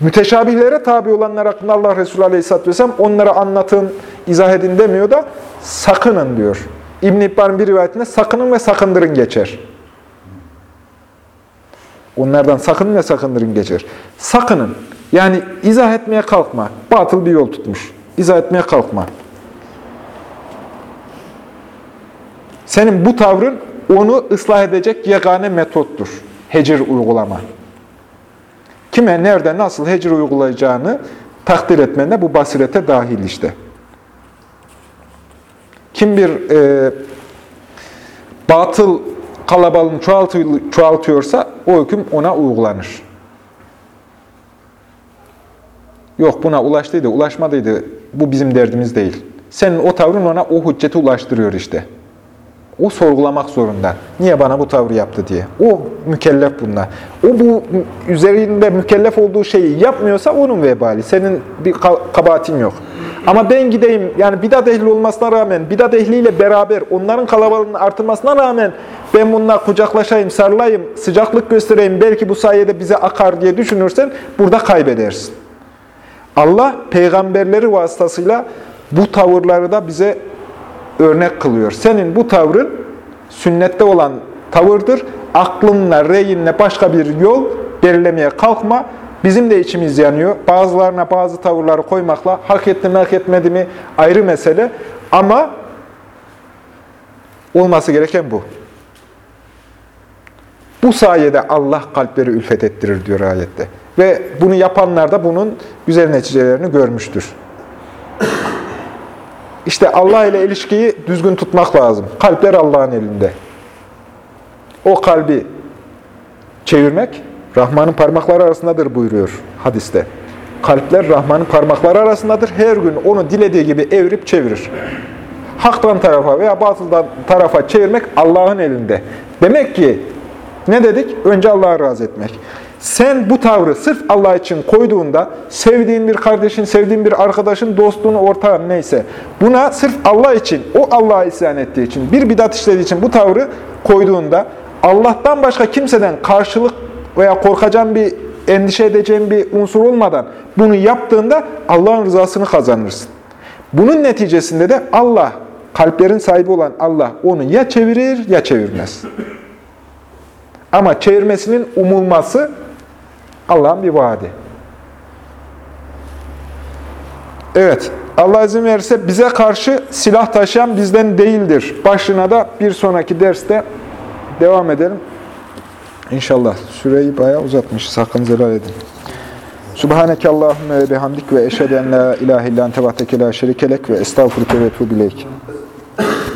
Müteşabihlere tabi olanlar hakkında Allah Resulü Aleyhisselatü Vesselam onlara anlatın, izah edin demiyor da sakının diyor. İbn-i İbban'ın bir rivayetinde sakının ve sakındırın geçer. Onlardan sakının ve sakındırın geçer. Sakının. Yani izah etmeye kalkma. Batıl bir yol tutmuş. İzah etmeye kalkma. Senin bu tavrın onu ıslah edecek yegane metottur. Hecir uygulama. Kime, nerede, nasıl hecir uygulayacağını takdir etmen de bu basirete dahil işte. Kim bir e, batıl kalabalığını çoğaltıyorsa o hüküm ona uygulanır. Yok buna ulaştıydı, ulaşmadıydı. Bu bizim derdimiz değil. Senin o tavrın ona o hücceti ulaştırıyor işte. O sorgulamak zorunda. Niye bana bu tavrı yaptı diye. O mükellef bunlar. O bu üzerinde mükellef olduğu şeyi yapmıyorsa onun vebali. Senin bir kabahatin yok. Ama ben gideyim, yani bidat ehli olmasına rağmen, bidat ehliyle beraber, onların kalabalığının artırmasına rağmen ben bununla kucaklaşayım, sarılayım, sıcaklık göstereyim, belki bu sayede bize akar diye düşünürsen burada kaybedersin. Allah peygamberleri vasıtasıyla bu tavırları da bize örnek kılıyor. Senin bu tavrın sünnette olan tavırdır. Aklınla, reyinle başka bir yol belirlemeye kalkma. Bizim de içimiz yanıyor. Bazılarına bazı tavırları koymakla hak etti mi hak etmedi mi ayrı mesele. Ama olması gereken bu. Bu sayede Allah kalpleri ülfet ettirir diyor ayette. Ve bunu yapanlar da bunun güzel neticelerini görmüştür. İşte Allah ile ilişkiyi düzgün tutmak lazım. Kalpler Allah'ın elinde. O kalbi çevirmek, Rahman'ın parmakları arasındadır buyuruyor hadiste. Kalpler Rahman'ın parmakları arasındadır. Her gün onu dilediği gibi evirip çevirir. Haktan tarafa veya batıldan tarafa çevirmek Allah'ın elinde. Demek ki ne dedik? Önce Allah'a razı etmek. Sen bu tavrı sırf Allah için koyduğunda, sevdiğin bir kardeşin, sevdiğin bir arkadaşın, dostluğun, ortağın neyse, buna sırf Allah için, o Allah'a isyan ettiği için, bir bidat işlediği için bu tavrı koyduğunda, Allah'tan başka kimseden karşılık veya korkacağın bir, endişe edeceğin bir unsur olmadan bunu yaptığında Allah'ın rızasını kazanırsın. Bunun neticesinde de Allah kalplerin sahibi olan Allah onu ya çevirir ya çevirmez. Ama çevirmesinin umulması Allah'ın bir vaadi. Evet, Allah izin verirse bize karşı silah taşıyan bizden değildir. Başına da bir sonraki derste devam edelim. İnşallah süreyi bayağı uzatmışız. Hakkınızı helal edin. Subhaneke Allahümme ve bihamdik ve eşhedü en la ilahe illa ente vahdeke la ve estağfurüke ve etûbü ileyk.